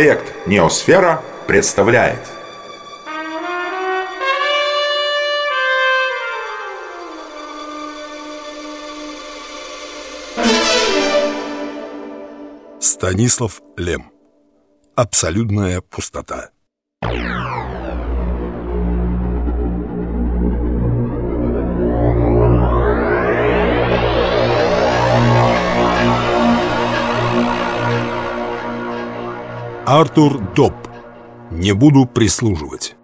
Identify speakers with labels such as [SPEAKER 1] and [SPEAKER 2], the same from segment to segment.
[SPEAKER 1] Проект «Неосфера» представляет.
[SPEAKER 2] Станислав Лем. Абсолютная пустота Артур Доп. Не буду прислуживать.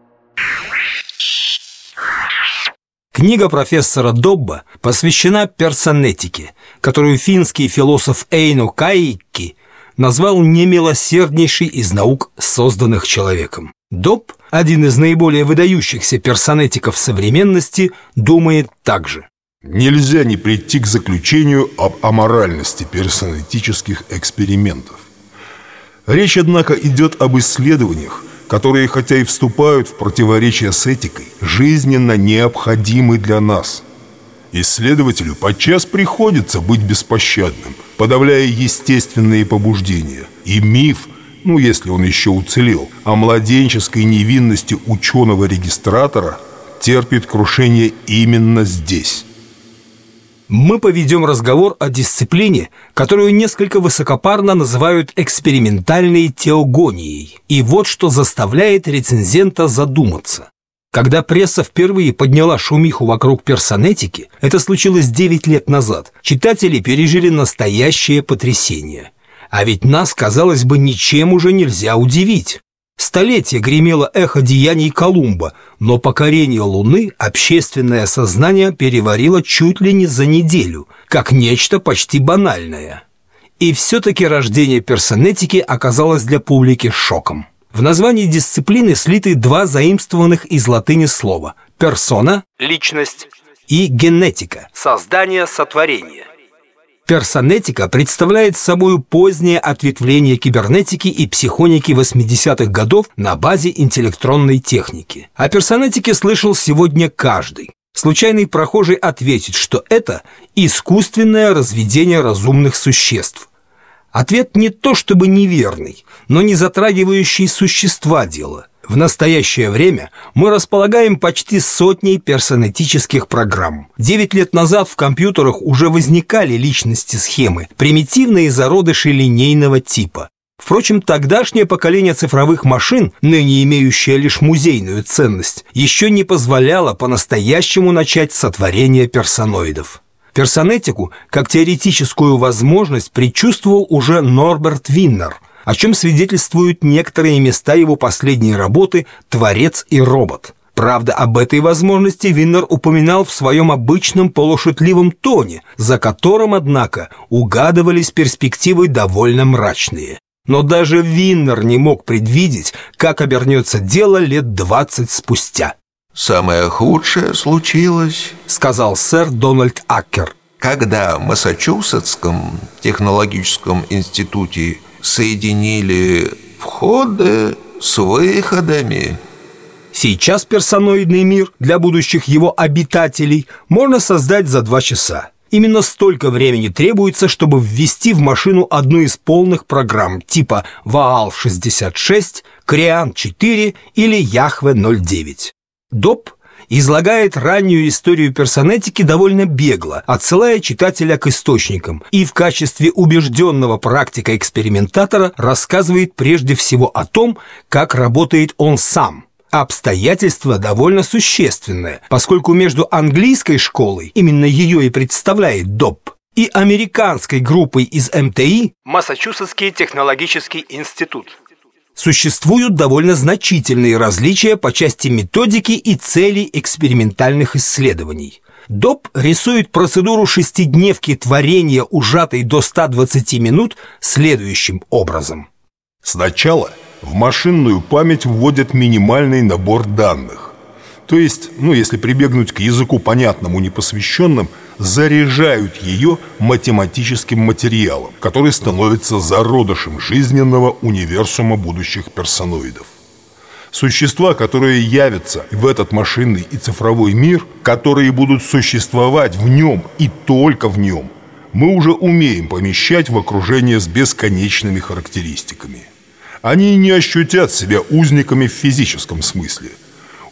[SPEAKER 3] Книга профессора Добба посвящена персонетике, которую финский философ Эйно Каикки назвал немилосерднейшей из наук, созданных человеком. Добб, один из наиболее выдающихся персонетиков современности, думает так же.
[SPEAKER 2] Нельзя не прийти к заключению об аморальности персонетических экспериментов. Речь, однако, идет об исследованиях, которые, хотя и вступают в противоречие с этикой, жизненно необходимы для нас. Исследователю подчас приходится быть беспощадным, подавляя естественные побуждения. И миф, ну если он еще уцелел, о младенческой невинности ученого-регистратора терпит крушение именно здесь
[SPEAKER 3] мы поведем разговор о дисциплине, которую несколько высокопарно называют экспериментальной теогонией. И вот что заставляет рецензента задуматься. Когда пресса впервые подняла шумиху вокруг персонетики, это случилось 9 лет назад, читатели пережили настоящее потрясение. А ведь нас, казалось бы, ничем уже нельзя удивить. Столетие гремело эхо деяний Колумба, но покорение Луны общественное сознание переварило чуть ли не за неделю, как нечто почти банальное. И все-таки рождение персонетики оказалось для публики шоком. В названии дисциплины слиты два заимствованных из латыни слова «персона» – личность и «генетика» – создание, сотворение – Персонетика представляет собой позднее ответвление кибернетики и психоники 80-х годов на базе интеллектронной техники. О персонетике слышал сегодня каждый. Случайный прохожий ответит, что это искусственное разведение разумных существ. Ответ не то чтобы неверный, но не затрагивающий существа дела – в настоящее время мы располагаем почти сотней персонетических программ. Девять лет назад в компьютерах уже возникали личности-схемы, примитивные зародыши линейного типа. Впрочем, тогдашнее поколение цифровых машин, ныне имеющее лишь музейную ценность, еще не позволяло по-настоящему начать сотворение персоноидов. Персонетику, как теоретическую возможность, предчувствовал уже Норберт Винер – о чем свидетельствуют некоторые места его последней работы «Творец и робот». Правда, об этой возможности Винер упоминал в своем обычном полушутливом тоне, за которым, однако, угадывались перспективы довольно мрачные. Но даже Винер не мог предвидеть, как обернется дело лет двадцать спустя.
[SPEAKER 4] «Самое худшее случилось», — сказал сэр Дональд Аккер. «Когда в Массачусетском технологическом институте соединили входы с выходами.
[SPEAKER 3] Сейчас персоноидный мир для будущих его обитателей можно создать за два часа. Именно столько времени требуется, чтобы ввести в машину одну из полных программ типа Ваал-66, Криан-4 или Яхве-09. ДОП излагает раннюю историю персонетики довольно бегло, отсылая читателя к источникам, и в качестве убежденного практика-экспериментатора рассказывает прежде всего о том, как работает он сам. Обстоятельство довольно существенное, поскольку между английской школой, именно ее и представляет ДОП, и американской группой из МТИ Массачусетский технологический институт существуют довольно значительные различия по части методики и целей экспериментальных исследований. ДОП рисует процедуру шестидневки творения, ужатой до 120 минут, следующим образом.
[SPEAKER 2] Сначала в машинную память вводят минимальный набор данных. То есть, ну если прибегнуть к языку понятному непосвященным – заряжают ее математическим материалом, который становится зародышем жизненного универсума будущих персоноидов. Существа, которые явятся в этот машинный и цифровой мир, которые будут существовать в нем и только в нем, мы уже умеем помещать в окружение с бесконечными характеристиками. Они не ощутят себя узниками в физическом смысле.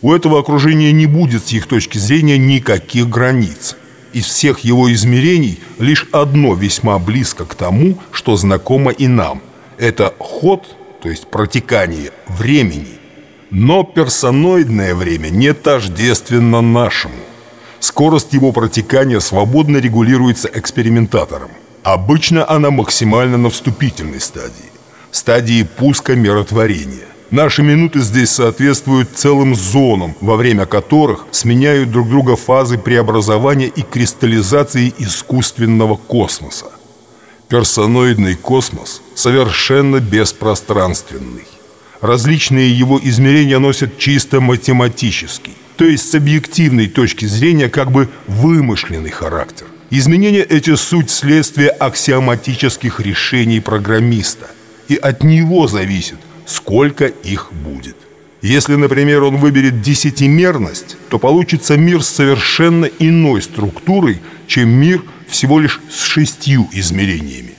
[SPEAKER 2] У этого окружения не будет с их точки зрения никаких границ. Из всех его измерений лишь одно весьма близко к тому, что знакомо и нам. Это ход, то есть протекание времени. Но персоноидное время не тождественно нашему. Скорость его протекания свободно регулируется экспериментатором. Обычно она максимально на вступительной стадии, стадии пуска миротворения. Наши минуты здесь соответствуют целым зонам, во время которых сменяют друг друга фазы преобразования и кристаллизации искусственного космоса. Персоноидный космос совершенно беспространственный. Различные его измерения носят чисто математический, то есть с объективной точки зрения как бы вымышленный характер. Изменения эти суть следствия аксиоматических решений программиста, и от него зависит, сколько их будет. Если, например, он выберет десятимерность, то получится мир с совершенно иной структурой, чем мир всего лишь с шестью измерениями.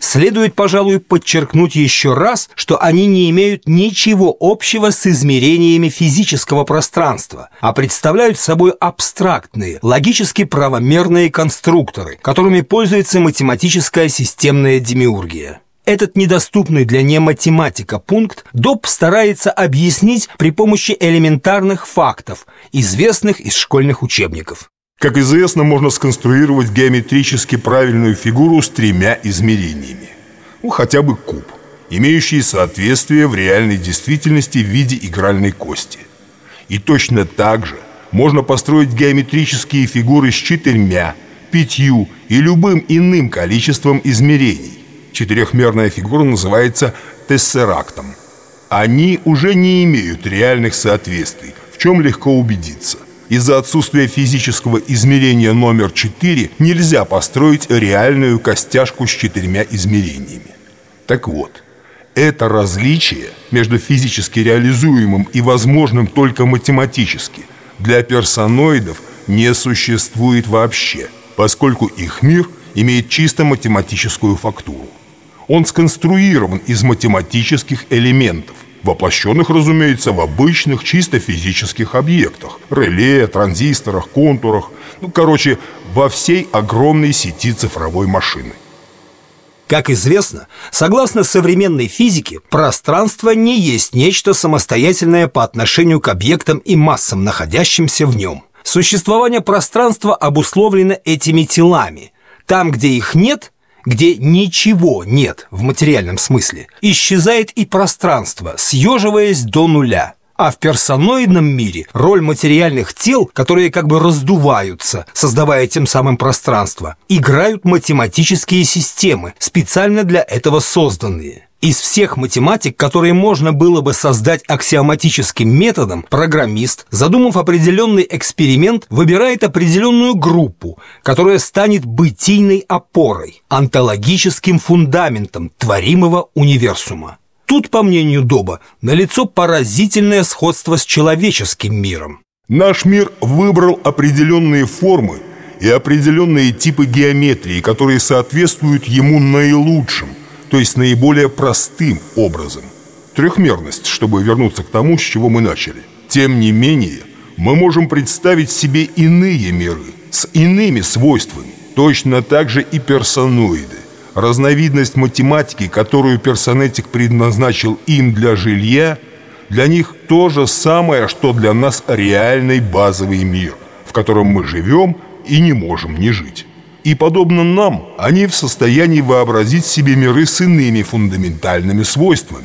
[SPEAKER 3] Следует, пожалуй, подчеркнуть еще раз, что они не имеют ничего общего с измерениями физического пространства, а представляют собой абстрактные, логически правомерные конструкторы, которыми пользуется математическая системная демиургия. Этот недоступный для нематематика пункт Доб старается объяснить при помощи элементарных фактов, известных из школьных учебников.
[SPEAKER 2] Как известно, можно сконструировать геометрически правильную фигуру с тремя измерениями. Ну, хотя бы куб, имеющий соответствие в реальной действительности в виде игральной кости. И точно так же можно построить геометрические фигуры с четырьмя, пятью и любым иным количеством измерений. Четырехмерная фигура называется тессерактом. Они уже не имеют реальных соответствий, в чем легко убедиться – из-за отсутствия физического измерения номер 4 нельзя построить реальную костяшку с четырьмя измерениями. Так вот, это различие между физически реализуемым и возможным только математически для персоноидов не существует вообще, поскольку их мир имеет чисто математическую фактуру. Он сконструирован из математических элементов, воплощенных, разумеется, в обычных чисто физических объектах – реле, транзисторах, контурах, ну, короче, во всей огромной сети цифровой машины.
[SPEAKER 3] Как известно, согласно современной физике, пространство не есть нечто самостоятельное по отношению к объектам и массам, находящимся в нем. Существование пространства обусловлено этими телами. Там, где их нет, где ничего нет в материальном смысле, исчезает и пространство, съеживаясь до нуля. А в персоноидном мире роль материальных тел, которые как бы раздуваются, создавая тем самым пространство, играют математические системы, специально для этого созданные. Из всех математик, которые можно было бы создать аксиоматическим методом, программист, задумав определенный эксперимент, выбирает определенную группу, которая станет бытийной опорой, онтологическим фундаментом творимого универсума. Тут, по мнению Доба, налицо поразительное сходство с человеческим миром.
[SPEAKER 2] Наш мир выбрал определенные формы и определенные типы геометрии, которые соответствуют ему наилучшим – то есть наиболее простым образом. Трехмерность, чтобы вернуться к тому, с чего мы начали. Тем не менее, мы можем представить себе иные миры с иными свойствами, точно так же и персоноиды. Разновидность математики, которую персонетик предназначил им для жилья, для них то же самое, что для нас реальный базовый мир, в котором мы живем и не можем не жить. И, подобно нам, они в состоянии вообразить себе миры с иными фундаментальными свойствами.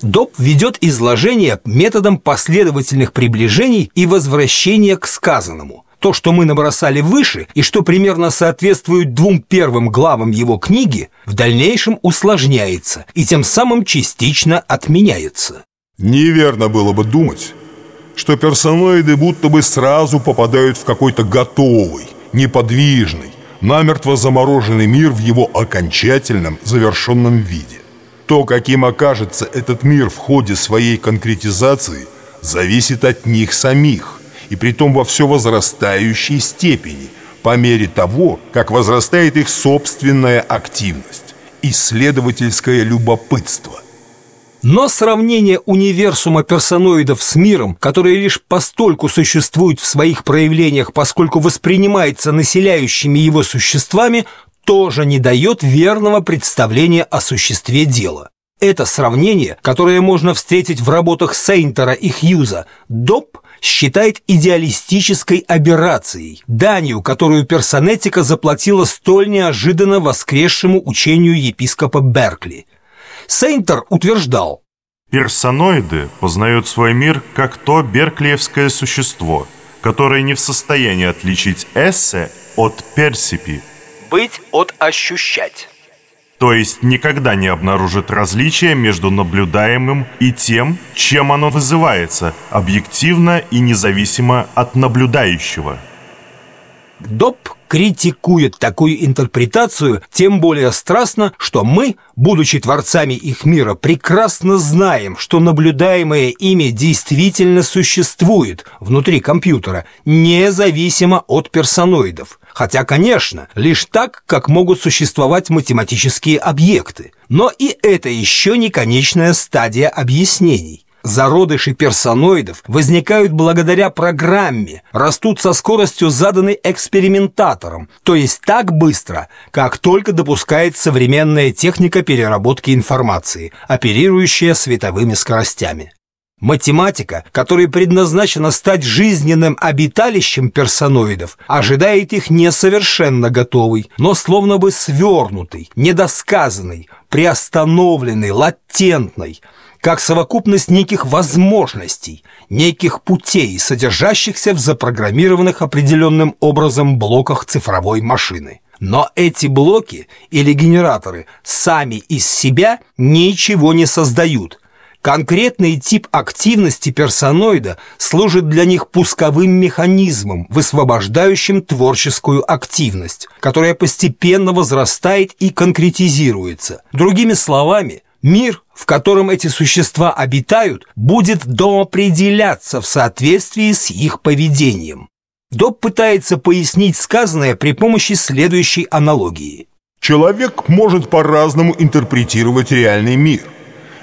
[SPEAKER 3] Доб ведет изложение методом последовательных приближений и возвращения к сказанному. То, что мы набросали выше и что примерно соответствует двум первым главам его книги, в дальнейшем усложняется и тем самым частично отменяется.
[SPEAKER 2] Неверно было бы думать, что персоноиды будто бы сразу попадают в какой-то готовый, неподвижный, намертво замороженный мир в его окончательном, завершенном виде. То, каким окажется этот мир в ходе своей конкретизации, зависит от них самих, и притом во все возрастающей степени, по мере того, как возрастает их собственная активность, исследовательское любопытство.
[SPEAKER 3] Но сравнение универсума персоноидов с миром, который лишь постольку существует в своих проявлениях, поскольку воспринимается населяющими его существами, тоже не дает верного представления о существе дела. Это сравнение, которое можно встретить в работах Сейнтера и Хьюза, Доп считает идеалистической аберрацией, данью, которую персонетика заплатила столь неожиданно воскресшему учению епископа Беркли. Сейнтер утверждал,
[SPEAKER 5] Персоноиды познают свой мир как то берклиевское существо, которое не в состоянии отличить эссе от персипи –
[SPEAKER 3] быть от ощущать.
[SPEAKER 5] То есть никогда не обнаружит различия между наблюдаемым и тем, чем оно вызывается, объективно и независимо от наблюдающего.
[SPEAKER 3] Доп критикует такую интерпретацию тем более страстно, что мы, будучи творцами их мира, прекрасно знаем, что наблюдаемое ими действительно существует внутри компьютера, независимо от персоноидов. Хотя, конечно, лишь так, как могут существовать математические объекты. Но и это еще не конечная стадия объяснений. Зародыши персоноидов возникают благодаря программе, растут со скоростью, заданной экспериментатором, то есть так быстро, как только допускает современная техника переработки информации, оперирующая световыми скоростями. Математика, которая предназначена стать жизненным обиталищем персоноидов, ожидает их несовершенно готовой, но словно бы свернутой, недосказанной, приостановленной, латентной, как совокупность неких возможностей, неких путей, содержащихся в запрограммированных определенным образом блоках цифровой машины. Но эти блоки или генераторы сами из себя ничего не создают, Конкретный тип активности персоноида служит для них пусковым механизмом, высвобождающим творческую активность, которая постепенно возрастает и конкретизируется. Другими словами, мир, в котором эти существа обитают, будет доопределяться в соответствии с их поведением. Доб пытается пояснить сказанное при помощи следующей аналогии.
[SPEAKER 2] Человек может по-разному интерпретировать реальный мир –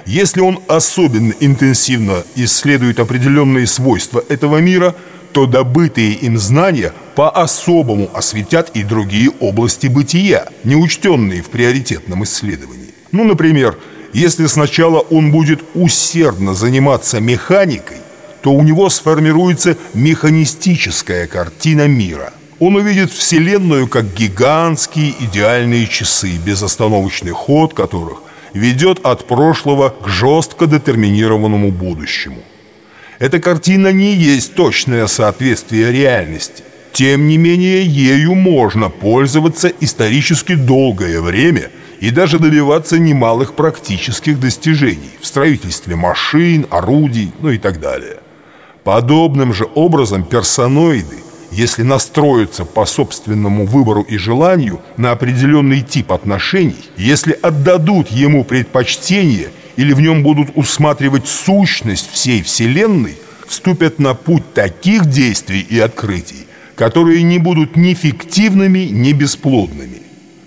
[SPEAKER 2] если он особенно интенсивно исследует определенные свойства этого мира, то добытые им знания по-особому осветят и другие области бытия, не учтенные в приоритетном исследовании. Ну, например, если сначала он будет усердно заниматься механикой, то у него сформируется механистическая картина мира. Он увидит Вселенную как гигантские идеальные часы, безостановочный ход которых ведет от прошлого к жестко детерминированному будущему. Эта картина не есть точное соответствие реальности. Тем не менее, ею можно пользоваться исторически долгое время и даже добиваться немалых практических достижений в строительстве машин, орудий, ну и так далее. Подобным же образом персоноиды – если настроиться по собственному выбору и желанию на определенный тип отношений, если отдадут ему предпочтение или в нем будут усматривать сущность всей Вселенной, вступят на путь таких действий и открытий, которые не будут ни фиктивными, ни бесплодными.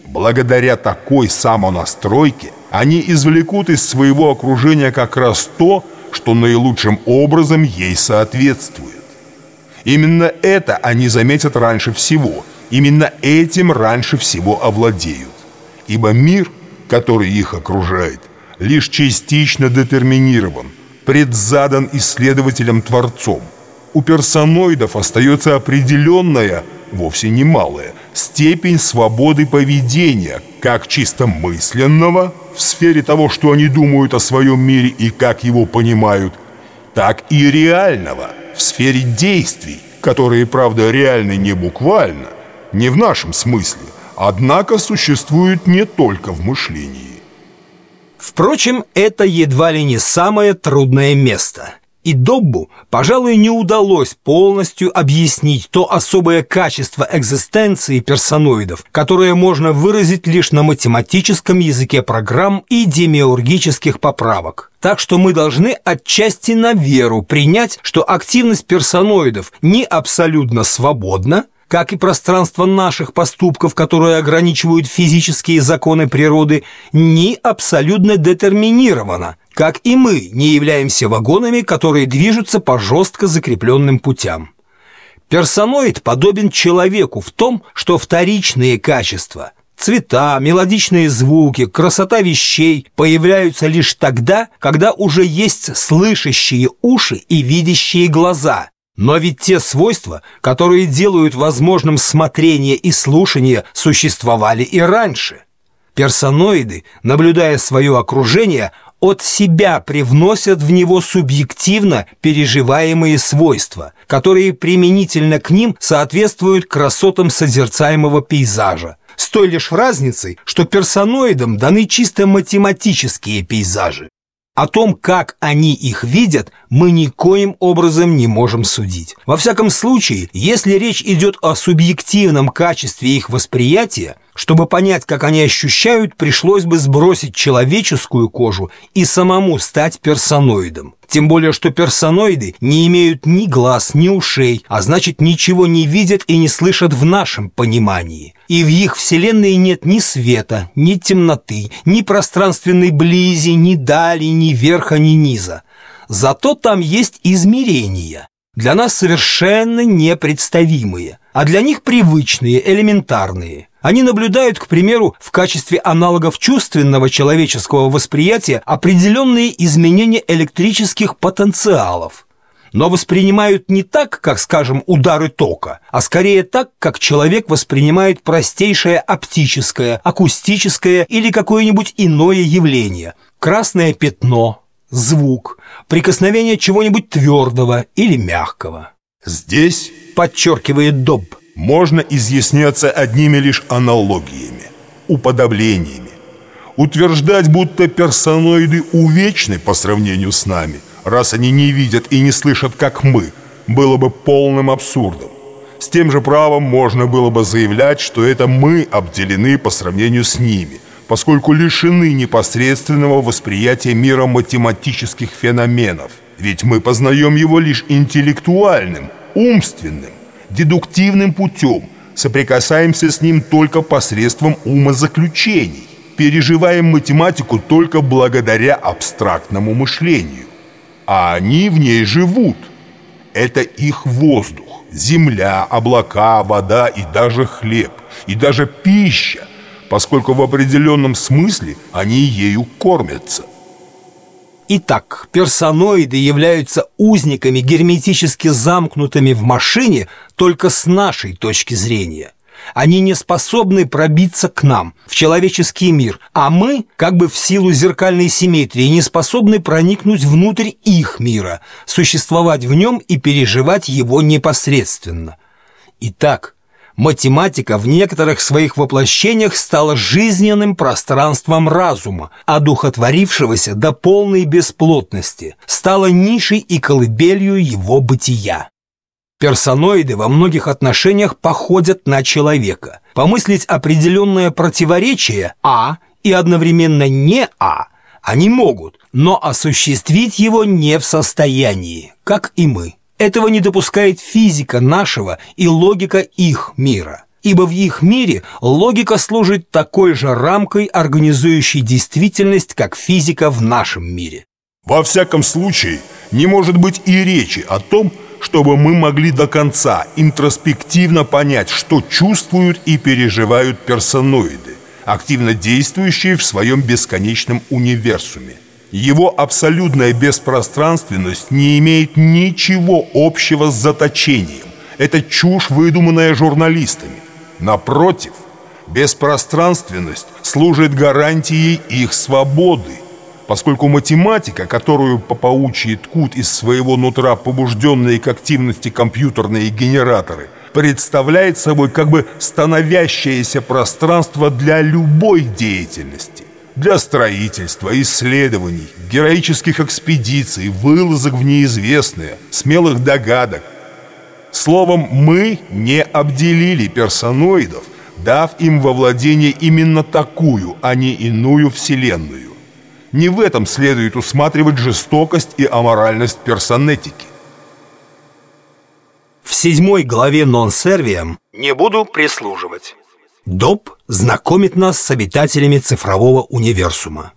[SPEAKER 2] Благодаря такой самонастройке они извлекут из своего окружения как раз то, что наилучшим образом ей соответствует. Именно это они заметят раньше всего. Именно этим раньше всего овладеют. Ибо мир, который их окружает, лишь частично детерминирован, предзадан исследователем-творцом. У персоноидов остается определенная, вовсе не малая, степень свободы поведения, как чисто мысленного, в сфере того, что они думают о своем мире и как его понимают, так и реального – в сфере действий, которые, правда, реальны не буквально, не в нашем смысле, однако существуют не только в мышлении.
[SPEAKER 3] Впрочем, это едва ли не самое трудное место – и Доббу, пожалуй, не удалось полностью объяснить то особое качество экзистенции персоноидов, которое можно выразить лишь на математическом языке программ и демиургических поправок. Так что мы должны отчасти на веру принять, что активность персоноидов не абсолютно свободна, как и пространство наших поступков, которые ограничивают физические законы природы, не абсолютно детерминировано, как и мы не являемся вагонами, которые движутся по жестко закрепленным путям. Персоноид подобен человеку в том, что вторичные качества – цвета, мелодичные звуки, красота вещей – появляются лишь тогда, когда уже есть слышащие уши и видящие глаза. Но ведь те свойства, которые делают возможным смотрение и слушание, существовали и раньше. Персоноиды, наблюдая свое окружение, от себя привносят в него субъективно переживаемые свойства, которые применительно к ним соответствуют красотам созерцаемого пейзажа, с той лишь разницей, что персоноидам даны чисто математические пейзажи. О том, как они их видят, мы никоим образом не можем судить. Во всяком случае, если речь идет о субъективном качестве их восприятия, чтобы понять, как они ощущают, пришлось бы сбросить человеческую кожу и самому стать персоноидом. Тем более, что персоноиды не имеют ни глаз, ни ушей, а значит ничего не видят и не слышат в нашем понимании. И в их вселенной нет ни света, ни темноты, ни пространственной близи, ни дали, ни верха, ни низа. Зато там есть измерения, для нас совершенно непредставимые, а для них привычные, элементарные – они наблюдают, к примеру, в качестве аналогов чувственного человеческого восприятия определенные изменения электрических потенциалов, но воспринимают не так, как, скажем, удары тока, а скорее так, как человек воспринимает простейшее оптическое, акустическое или какое-нибудь иное явление. Красное пятно, звук, прикосновение чего-нибудь твердого или мягкого.
[SPEAKER 2] Здесь,
[SPEAKER 3] подчеркивает Добб,
[SPEAKER 2] можно изъясняться одними лишь аналогиями, уподоблениями. Утверждать, будто персоноиды увечны по сравнению с нами, раз они не видят и не слышат, как мы, было бы полным абсурдом. С тем же правом можно было бы заявлять, что это мы обделены по сравнению с ними, поскольку лишены непосредственного восприятия мира математических феноменов. Ведь мы познаем его лишь интеллектуальным, умственным, дедуктивным путем, соприкасаемся с ним только посредством умозаключений, переживаем математику только благодаря абстрактному мышлению. А они в ней живут. Это их воздух, земля, облака, вода и даже хлеб, и даже пища, поскольку в определенном смысле они ею кормятся.
[SPEAKER 3] Итак, персоноиды являются узниками, герметически замкнутыми в машине только с нашей точки зрения. Они не способны пробиться к нам, в человеческий мир, а мы, как бы в силу зеркальной симметрии, не способны проникнуть внутрь их мира, существовать в нем и переживать его непосредственно. Итак, математика в некоторых своих воплощениях стала жизненным пространством разума, одухотворившегося до полной бесплотности, стала нишей и колыбелью его бытия. Персоноиды во многих отношениях походят на человека. Помыслить определенное противоречие «а» и одновременно не «а» они могут, но осуществить его не в состоянии, как и мы. Этого не допускает физика нашего и логика их мира. Ибо в их мире логика служит такой же рамкой, организующей действительность, как физика в нашем мире.
[SPEAKER 2] Во всяком случае, не может быть и речи о том, чтобы мы могли до конца интроспективно понять, что чувствуют и переживают персоноиды, активно действующие в своем бесконечном универсуме. Его абсолютная беспространственность не имеет ничего общего с заточением. Это чушь, выдуманная журналистами. Напротив, беспространственность служит гарантией их свободы, поскольку математика, которую по паучьи ткут из своего нутра побужденные к активности компьютерные генераторы, представляет собой как бы становящееся пространство для любой деятельности для строительства, исследований, героических экспедиций, вылазок в неизвестное, смелых догадок. Словом, мы не обделили персоноидов, дав им во владение именно такую, а не иную вселенную. Не в этом следует усматривать жестокость и аморальность персонетики.
[SPEAKER 3] В седьмой главе «Нон-сервием» «Не буду прислуживать». Доб знакомит нас с обитателями цифрового универсума.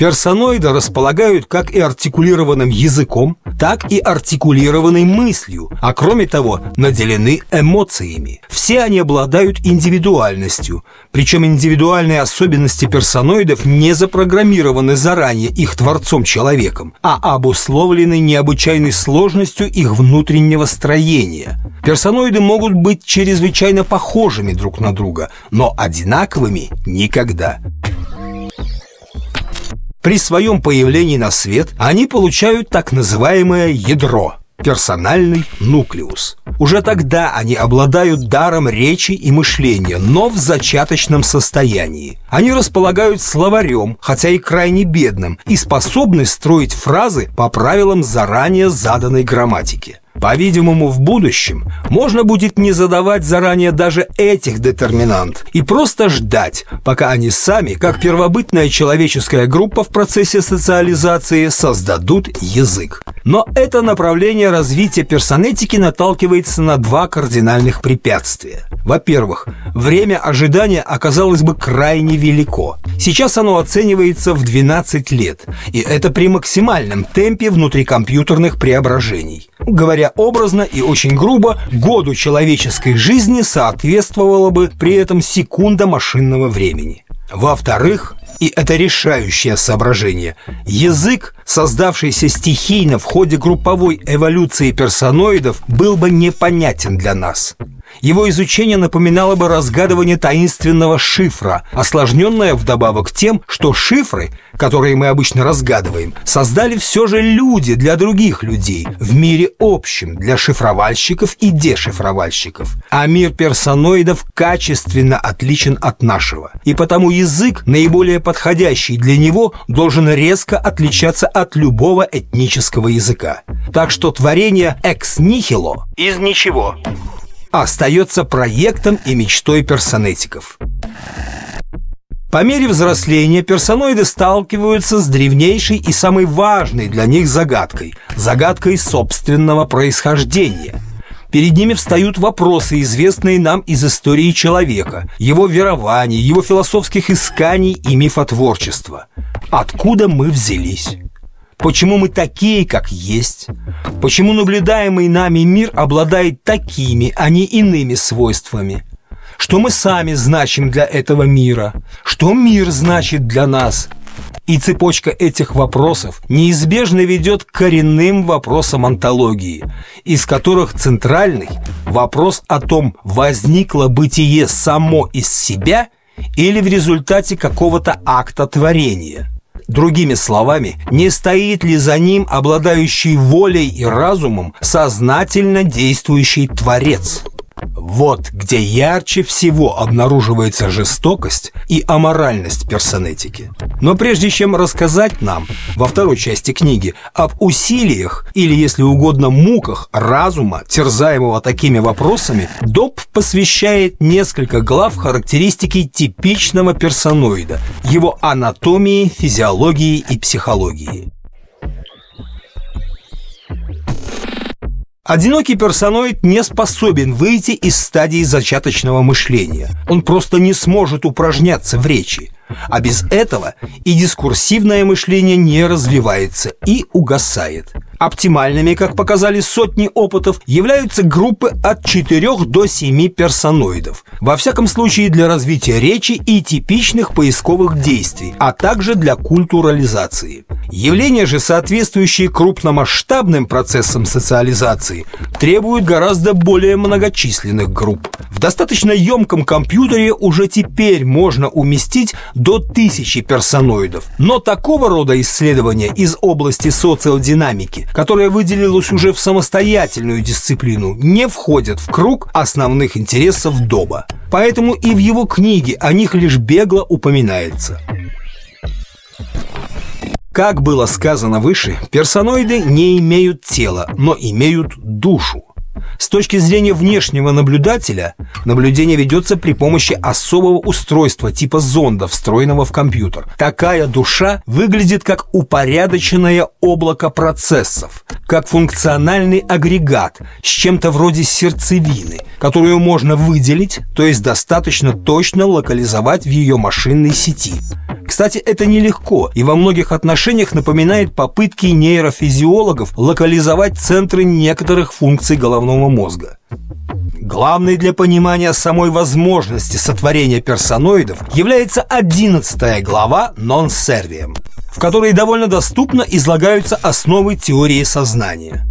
[SPEAKER 3] Персоноиды располагают как и артикулированным языком, так и артикулированной мыслью, а кроме того наделены эмоциями. Все они обладают индивидуальностью, причем индивидуальные особенности персоноидов не запрограммированы заранее их творцом-человеком, а обусловлены необычайной сложностью их внутреннего строения. Персоноиды могут быть чрезвычайно похожими друг на друга, но одинаковыми никогда. При своем появлении на свет они получают так называемое ядро – персональный нуклеус. Уже тогда они обладают даром речи и мышления, но в зачаточном состоянии. Они располагают словарем, хотя и крайне бедным, и способны строить фразы по правилам заранее заданной грамматики. По-видимому, в будущем можно будет не задавать заранее даже этих детерминант и просто ждать, пока они сами, как первобытная человеческая группа в процессе социализации, создадут язык. Но это направление развития персонетики наталкивается на два кардинальных препятствия. Во-первых, время ожидания оказалось бы крайне велико. Сейчас оно оценивается в 12 лет, и это при максимальном темпе внутрикомпьютерных преображений. Говоря образно и очень грубо, году человеческой жизни соответствовала бы при этом секунда машинного времени. Во-вторых, и это решающее соображение. Язык, создавшийся стихийно в ходе групповой эволюции персоноидов, был бы непонятен для нас. Его изучение напоминало бы разгадывание таинственного шифра, осложненное вдобавок тем, что шифры, которые мы обычно разгадываем, создали все же люди для других людей, в мире общем, для шифровальщиков и дешифровальщиков. А мир персоноидов качественно отличен от нашего. И потому язык, наиболее подходящий для него, должен резко отличаться от любого этнического языка. Так что творение «экс нихило» из ничего остается проектом и мечтой персонетиков. По мере взросления персоноиды сталкиваются с древнейшей и самой важной для них загадкой – загадкой собственного происхождения. Перед ними встают вопросы, известные нам из истории человека, его верований, его философских исканий и мифотворчества. Откуда мы взялись? Почему мы такие, как есть? Почему наблюдаемый нами мир обладает такими, а не иными свойствами? Что мы сами значим для этого мира? Что мир значит для нас? И цепочка этих вопросов неизбежно ведет к коренным вопросам антологии, из которых центральный – вопрос о том, возникло бытие само из себя или в результате какого-то акта творения – Другими словами, не стоит ли за ним обладающий волей и разумом сознательно действующий Творец? Вот где ярче всего обнаруживается жестокость и аморальность персонетики. Но прежде чем рассказать нам во второй части книги об усилиях или, если угодно, муках разума, терзаемого такими вопросами, Доб посвящает несколько глав характеристики типичного персоноида, его анатомии, физиологии и психологии. Одинокий персоноид не способен выйти из стадии зачаточного мышления. Он просто не сможет упражняться в речи. А без этого и дискурсивное мышление не развивается и угасает. Оптимальными, как показали сотни опытов, являются группы от 4 до 7 персоноидов. Во всяком случае для развития речи и типичных поисковых действий, а также для культурализации. Явления же, соответствующие крупномасштабным процессам социализации, требуют гораздо более многочисленных групп. В достаточно емком компьютере уже теперь можно уместить до тысячи персоноидов. Но такого рода исследования из области социодинамики которая выделилась уже в самостоятельную дисциплину, не входят в круг основных интересов Доба. Поэтому и в его книге о них лишь бегло упоминается. Как было сказано выше, персоноиды не имеют тела, но имеют душу. С точки зрения внешнего наблюдателя, наблюдение ведется при помощи особого устройства типа зонда, встроенного в компьютер. Такая душа выглядит как упорядоченное облако процессов, как функциональный агрегат с чем-то вроде сердцевины, которую можно выделить, то есть достаточно точно локализовать в ее машинной сети. Кстати, это нелегко и во многих отношениях напоминает попытки нейрофизиологов локализовать центры некоторых функций головного мозга. Главной для понимания самой возможности сотворения персоноидов является 11 глава «Non Servium», в которой довольно доступно излагаются основы теории сознания.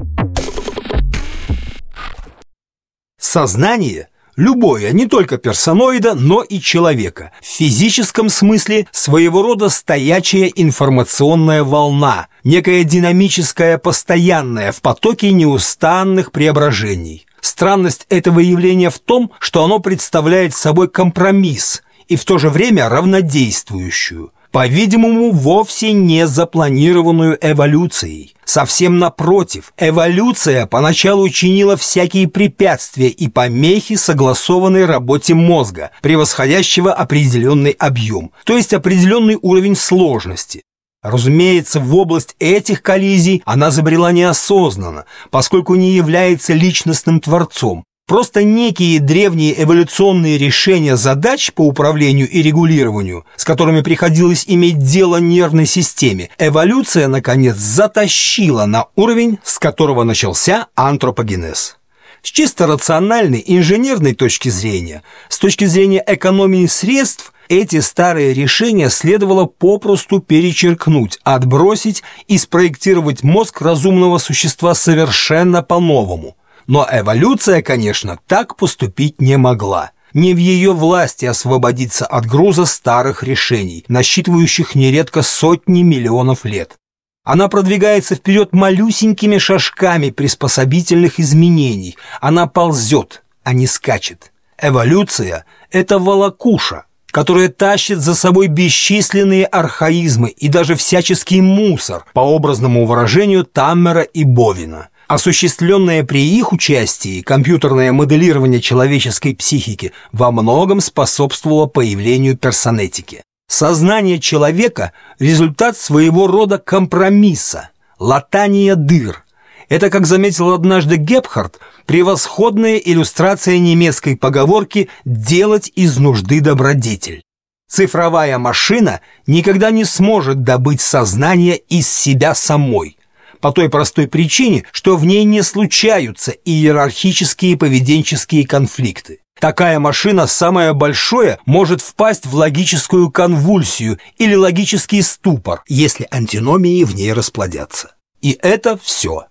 [SPEAKER 3] Сознание – Любое, не только персоноида, но и человека. В физическом смысле своего рода стоячая информационная волна, некая динамическая постоянная в потоке неустанных преображений. Странность этого явления в том, что оно представляет собой компромисс и в то же время равнодействующую – по-видимому, вовсе не запланированную эволюцией. Совсем напротив, эволюция поначалу чинила всякие препятствия и помехи согласованной работе мозга, превосходящего определенный объем, то есть определенный уровень сложности. Разумеется, в область этих коллизий она забрела неосознанно, поскольку не является личностным творцом, Просто некие древние эволюционные решения задач по управлению и регулированию, с которыми приходилось иметь дело нервной системе, эволюция, наконец, затащила на уровень, с которого начался антропогенез. С чисто рациональной инженерной точки зрения, с точки зрения экономии средств, эти старые решения следовало попросту перечеркнуть, отбросить и спроектировать мозг разумного существа совершенно по-новому. Но эволюция, конечно, так поступить не могла. Не в ее власти освободиться от груза старых решений, насчитывающих нередко сотни миллионов лет. Она продвигается вперед малюсенькими шажками приспособительных изменений. Она ползет, а не скачет. Эволюция – это волокуша, которая тащит за собой бесчисленные архаизмы и даже всяческий мусор, по образному выражению Таммера и Бовина – Осуществленное при их участии компьютерное моделирование человеческой психики во многом способствовало появлению персонетики. Сознание человека – результат своего рода компромисса, латания дыр. Это, как заметил однажды Гепхард, превосходная иллюстрация немецкой поговорки «делать из нужды добродетель». Цифровая машина никогда не сможет добыть сознание из себя самой по той простой причине, что в ней не случаются иерархические поведенческие конфликты. Такая машина, самое большое, может впасть в логическую конвульсию или логический ступор, если антиномии в ней расплодятся. И это все.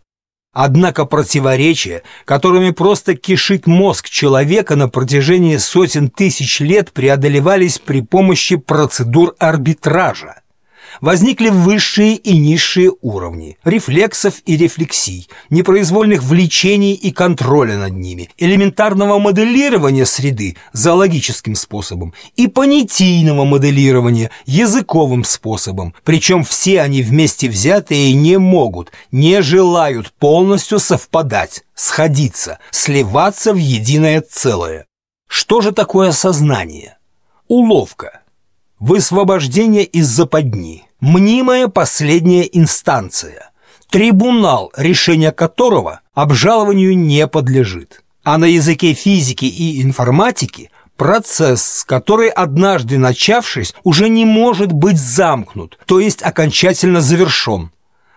[SPEAKER 3] Однако противоречия, которыми просто кишит мозг человека на протяжении сотен тысяч лет преодолевались при помощи процедур арбитража возникли высшие и низшие уровни рефлексов и рефлексий, непроизвольных влечений и контроля над ними, элементарного моделирования среды зоологическим способом и понятийного моделирования языковым способом. Причем все они вместе взятые не могут, не желают полностью совпадать, сходиться, сливаться в единое целое. Что же такое сознание? Уловка. Высвобождение из западни. Мнимая последняя инстанция. Трибунал, решение которого обжалованию не подлежит. А на языке физики и информатики процесс, который, однажды начавшись, уже не может быть замкнут, то есть окончательно завершен.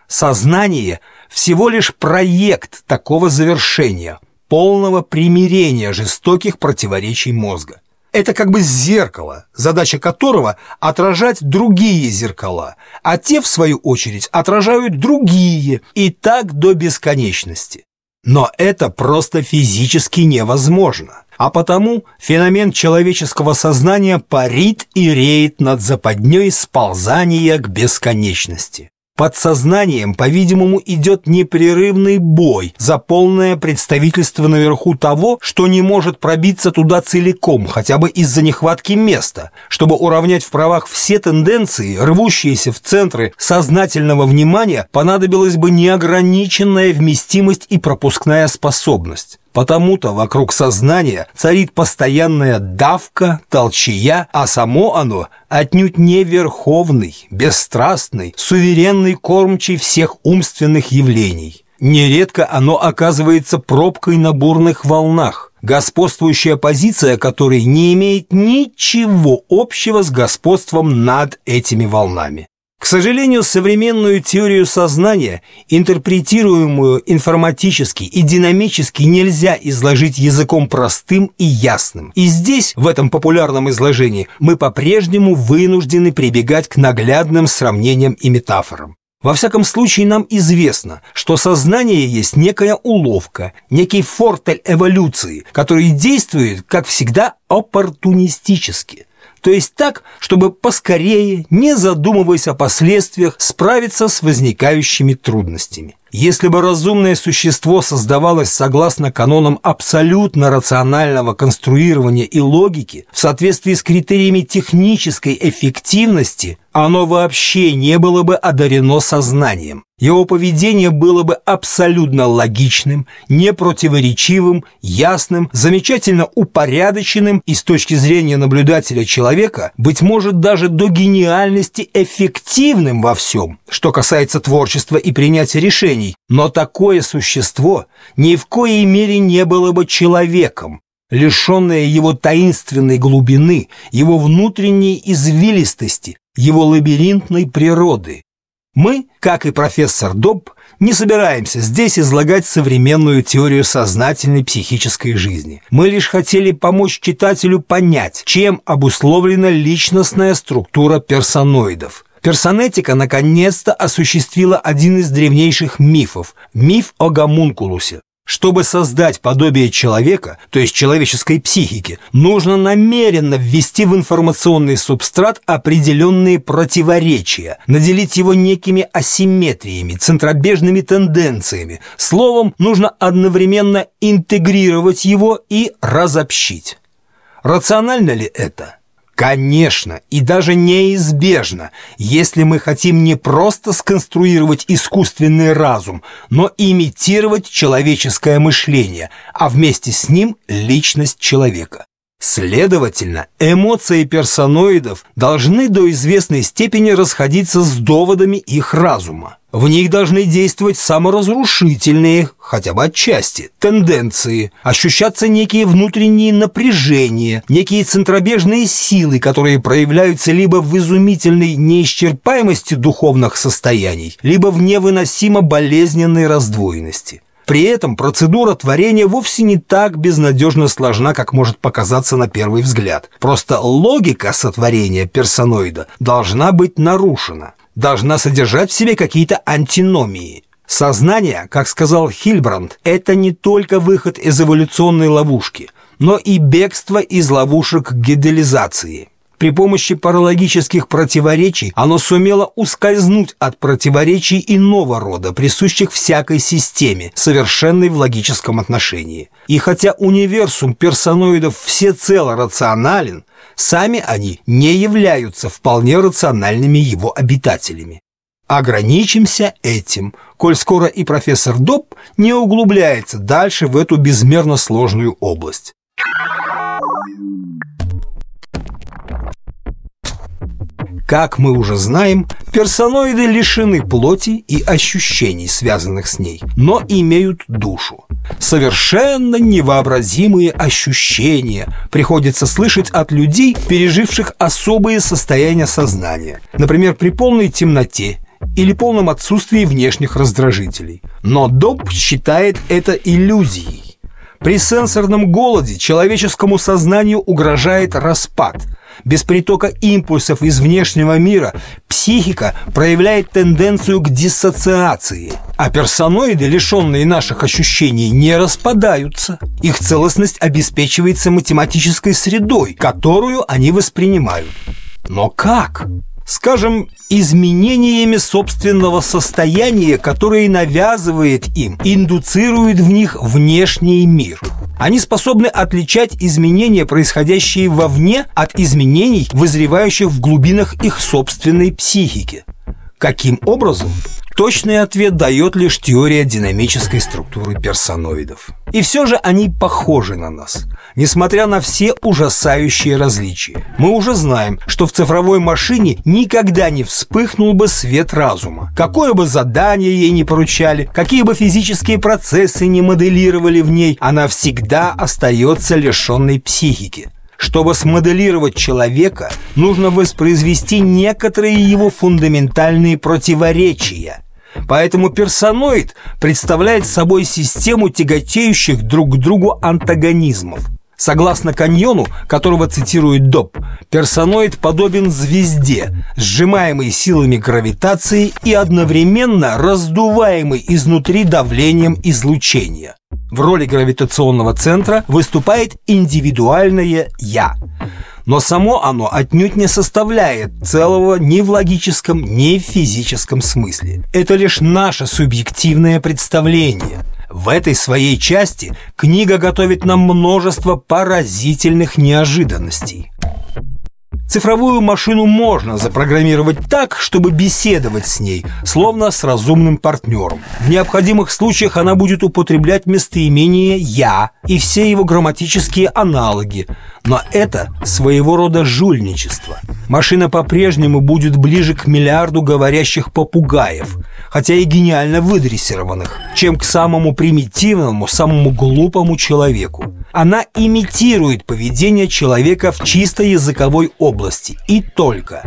[SPEAKER 3] Сознание – всего лишь проект такого завершения, полного примирения жестоких противоречий мозга. Это как бы зеркало, задача которого – отражать другие зеркала, а те, в свою очередь, отражают другие, и так до бесконечности. Но это просто физически невозможно. А потому феномен человеческого сознания парит и реет над западней сползания к бесконечности. Подсознанием, по-видимому, идет непрерывный бой за полное представительство наверху того, что не может пробиться туда целиком, хотя бы из-за нехватки места, чтобы уравнять в правах все тенденции, рвущиеся в центры сознательного внимания, понадобилась бы неограниченная вместимость и пропускная способность. Потому-то вокруг сознания царит постоянная давка, толчая, а само оно отнюдь не верховный, бесстрастный, суверенный кормчий всех умственных явлений. Нередко оно оказывается пробкой на бурных волнах, господствующая позиция которой не имеет ничего общего с господством над этими волнами. К сожалению, современную теорию сознания, интерпретируемую информатически и динамически, нельзя изложить языком простым и ясным. И здесь, в этом популярном изложении, мы по-прежнему вынуждены прибегать к наглядным сравнениям и метафорам. Во всяком случае, нам известно, что сознание есть некая уловка, некий фортель эволюции, который действует, как всегда, оппортунистически – то есть так, чтобы поскорее, не задумываясь о последствиях, справиться с возникающими трудностями. Если бы разумное существо создавалось согласно канонам абсолютно рационального конструирования и логики, в соответствии с критериями технической эффективности, оно вообще не было бы одарено сознанием. Его поведение было бы абсолютно логичным, непротиворечивым, ясным, замечательно упорядоченным и с точки зрения наблюдателя человека, быть может, даже до гениальности эффективным во всем, что касается творчества и принятия решений. Но такое существо ни в коей мере не было бы человеком, лишенное его таинственной глубины, его внутренней извилистости, его лабиринтной природы. Мы, как и профессор Добб, не собираемся здесь излагать современную теорию сознательной психической жизни. Мы лишь хотели помочь читателю понять, чем обусловлена личностная структура персоноидов. Персонетика наконец-то осуществила один из древнейших мифов – миф о гомункулусе. Чтобы создать подобие человека, то есть человеческой психики, нужно намеренно ввести в информационный субстрат определенные противоречия, наделить его некими асимметриями, центробежными тенденциями. Словом, нужно одновременно интегрировать его и разобщить. Рационально ли это? Конечно, и даже неизбежно, если мы хотим не просто сконструировать искусственный разум, но имитировать человеческое мышление, а вместе с ним личность человека. Следовательно, эмоции персоноидов должны до известной степени расходиться с доводами их разума. В них должны действовать саморазрушительные, хотя бы отчасти, тенденции, ощущаться некие внутренние напряжения, некие центробежные силы, которые проявляются либо в изумительной неисчерпаемости духовных состояний, либо в невыносимо болезненной раздвоенности. При этом процедура творения вовсе не так безнадежно сложна, как может показаться на первый взгляд. Просто логика сотворения персоноида должна быть нарушена, должна содержать в себе какие-то антиномии. Сознание, как сказал Хильбранд, это не только выход из эволюционной ловушки, но и бегство из ловушек гиделизации. При помощи паралогических противоречий оно сумело ускользнуть от противоречий иного рода, присущих всякой системе, совершенной в логическом отношении. И хотя универсум персоноидов всецело рационален, сами они не являются вполне рациональными его обитателями. Ограничимся этим, коль скоро и профессор Добб не углубляется дальше в эту безмерно сложную область. Как мы уже знаем, персоноиды лишены плоти и ощущений, связанных с ней, но имеют душу. Совершенно невообразимые ощущения приходится слышать от людей, переживших особые состояния сознания, например, при полной темноте или полном отсутствии внешних раздражителей. Но Добб считает это иллюзией. При сенсорном голоде человеческому сознанию угрожает распад – без притока импульсов из внешнего мира психика проявляет тенденцию к диссоциации, а персоноиды, лишенные наших ощущений, не распадаются. Их целостность обеспечивается математической средой, которую они воспринимают. Но как? Скажем, изменениями собственного состояния, которые навязывает им, индуцирует в них внешний мир. Они способны отличать изменения, происходящие вовне, от изменений, вызревающих в глубинах их собственной психики. Каким образом? Точный ответ дает лишь теория динамической структуры персоноидов. И все же они похожи на нас, несмотря на все ужасающие различия. Мы уже знаем, что в цифровой машине никогда не вспыхнул бы свет разума. Какое бы задание ей не поручали, какие бы физические процессы не моделировали в ней, она всегда остается лишенной психики. Чтобы смоделировать человека, нужно воспроизвести некоторые его фундаментальные противоречия. Поэтому персоноид представляет собой систему тяготеющих друг к другу антагонизмов. Согласно каньону, которого цитирует Доб, персоноид подобен звезде, сжимаемой силами гравитации и одновременно раздуваемой изнутри давлением излучения. В роли гравитационного центра выступает индивидуальное «я». Но само оно отнюдь не составляет целого ни в логическом, ни в физическом смысле. Это лишь наше субъективное представление. В этой своей части книга готовит нам множество поразительных неожиданностей. Цифровую машину можно запрограммировать так, чтобы беседовать с ней, словно с разумным партнером. В необходимых случаях она будет употреблять местоимение «я» и все его грамматические аналоги, но это своего рода жульничество. Машина по-прежнему будет ближе к миллиарду говорящих попугаев, хотя и гениально выдрессированных, чем к самому примитивному, самому глупому человеку. Она имитирует поведение человека в чисто языковой области и только.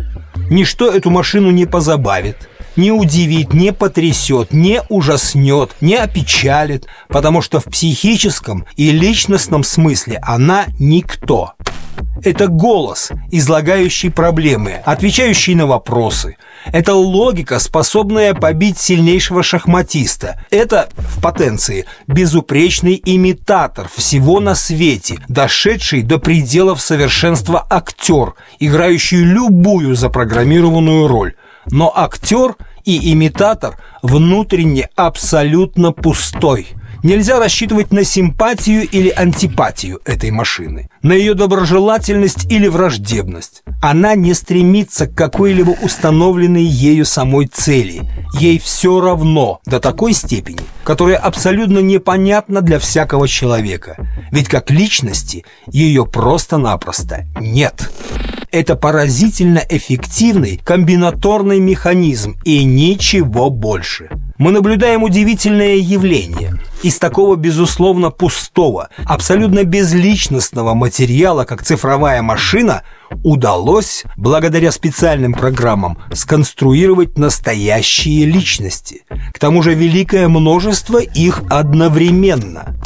[SPEAKER 3] Ничто эту машину не позабавит, не удивит, не потрясет, не ужаснет, не опечалит, потому что в психическом и личностном смысле она никто. Это голос, излагающий проблемы, отвечающий на вопросы. Это логика, способная побить сильнейшего шахматиста. Это, в потенции, безупречный имитатор всего на свете, дошедший до пределов совершенства актер, играющий любую запрограммированную роль. Но актер и имитатор внутренне абсолютно пустой – Нельзя рассчитывать на симпатию или антипатию этой машины, на ее доброжелательность или враждебность. Она не стремится к какой-либо установленной ею самой цели. Ей все равно до такой степени, которая абсолютно непонятна для всякого человека. Ведь как личности ее просто-напросто нет. Это поразительно эффективный комбинаторный механизм и ничего больше. Мы наблюдаем удивительное явление – из такого, безусловно, пустого, абсолютно безличностного материала, как цифровая машина, удалось, благодаря специальным программам, сконструировать настоящие личности. К тому же великое множество их одновременно.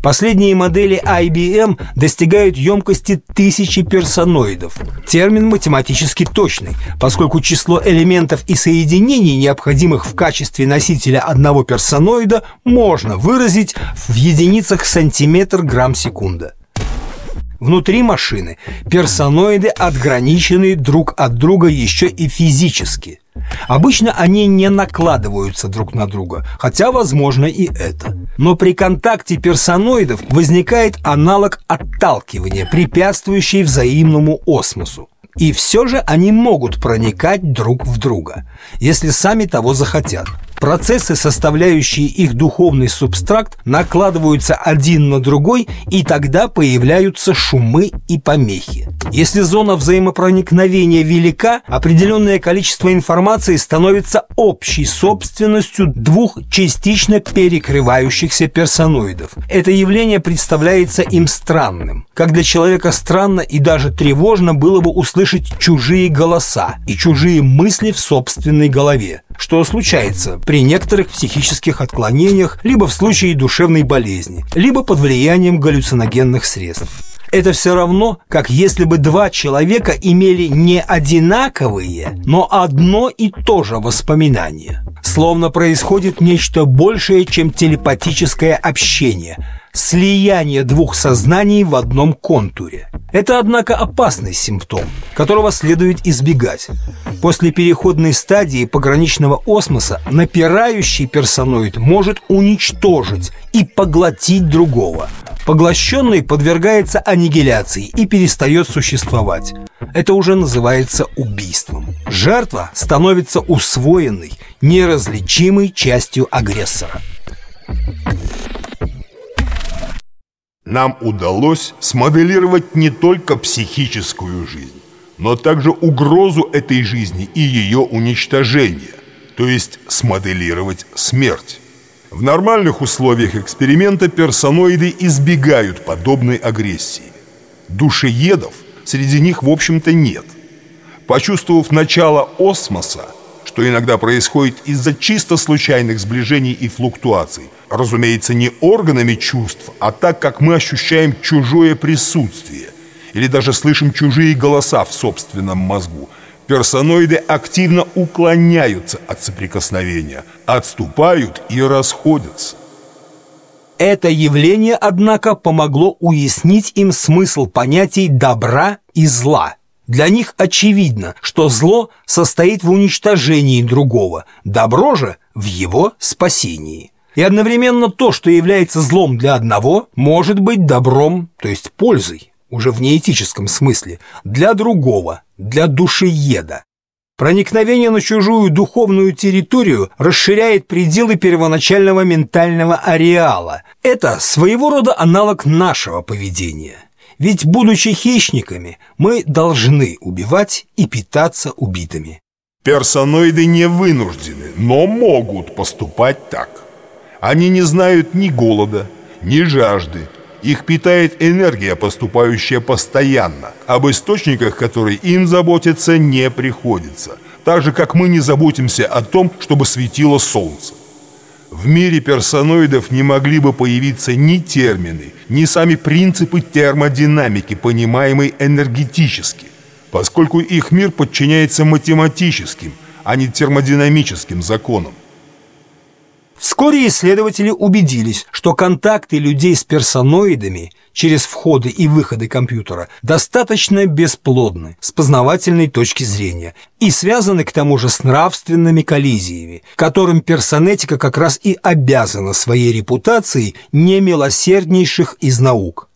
[SPEAKER 3] Последние модели IBM достигают емкости тысячи персоноидов. Термин математически точный, поскольку число элементов и соединений, необходимых в качестве носителя одного персоноида, можно выразить в единицах сантиметр-грамм-секунда. Внутри машины персоноиды отграничены друг от друга еще и физически. Обычно они не накладываются друг на друга, хотя возможно и это. Но при контакте персоноидов возникает аналог отталкивания, препятствующий взаимному осмосу. И все же они могут проникать друг в друга, если сами того захотят. Процессы, составляющие их духовный субстракт, накладываются один на другой, и тогда появляются шумы и помехи. Если зона взаимопроникновения велика, определенное количество информации становится общей собственностью двух частично перекрывающихся персоноидов. Это явление представляется им странным. Как для человека странно и даже тревожно было бы услышать чужие голоса и чужие мысли в собственной голове что случается при некоторых психических отклонениях, либо в случае душевной болезни, либо под влиянием галлюциногенных средств. Это все равно, как если бы два человека имели не одинаковые, но одно и то же воспоминание. Словно происходит нечто большее, чем телепатическое общение – слияние двух сознаний в одном контуре. Это, однако, опасный симптом, которого следует избегать. После переходной стадии пограничного осмоса напирающий персоноид может уничтожить и поглотить другого. Поглощенный подвергается аннигиляции и перестает существовать. Это уже называется убийством. Жертва становится усвоенной, неразличимой частью агрессора.
[SPEAKER 2] Нам удалось смоделировать не только психическую жизнь, но также угрозу этой жизни и ее уничтожение, то есть смоделировать смерть. В нормальных условиях эксперимента персоноиды избегают подобной агрессии. Душеедов среди них, в общем-то, нет. Почувствовав начало осмоса, что иногда происходит из-за чисто случайных сближений и флуктуаций, разумеется, не органами чувств, а так, как мы ощущаем чужое присутствие или даже слышим чужие голоса в собственном мозгу, персоноиды активно уклоняются от соприкосновения, отступают и расходятся.
[SPEAKER 3] Это явление, однако, помогло уяснить им смысл понятий добра и зла. Для них очевидно, что зло состоит в уничтожении другого, добро же в его спасении. И одновременно то, что является злом для одного, может быть добром, то есть пользой, уже в неэтическом смысле, для другого, для душееда. Проникновение на чужую духовную территорию расширяет пределы первоначального ментального ареала. Это своего рода аналог нашего поведения. Ведь, будучи хищниками, мы должны убивать и питаться убитыми.
[SPEAKER 2] Персоноиды не вынуждены, но могут поступать так. Они не знают ни голода, ни жажды. Их питает энергия, поступающая постоянно, об источниках которой им заботиться не приходится. Так же, как мы не заботимся о том, чтобы светило солнце. В мире персоноидов не могли бы появиться ни термины, ни сами принципы термодинамики, понимаемые энергетически, поскольку их мир подчиняется математическим, а не термодинамическим законам.
[SPEAKER 3] Вскоре исследователи убедились, что контакты людей с персоноидами через входы и выходы компьютера достаточно бесплодны с познавательной точки зрения и связаны к тому же с нравственными коллизиями, которым персонетика как раз и обязана своей репутацией немилосерднейших из наук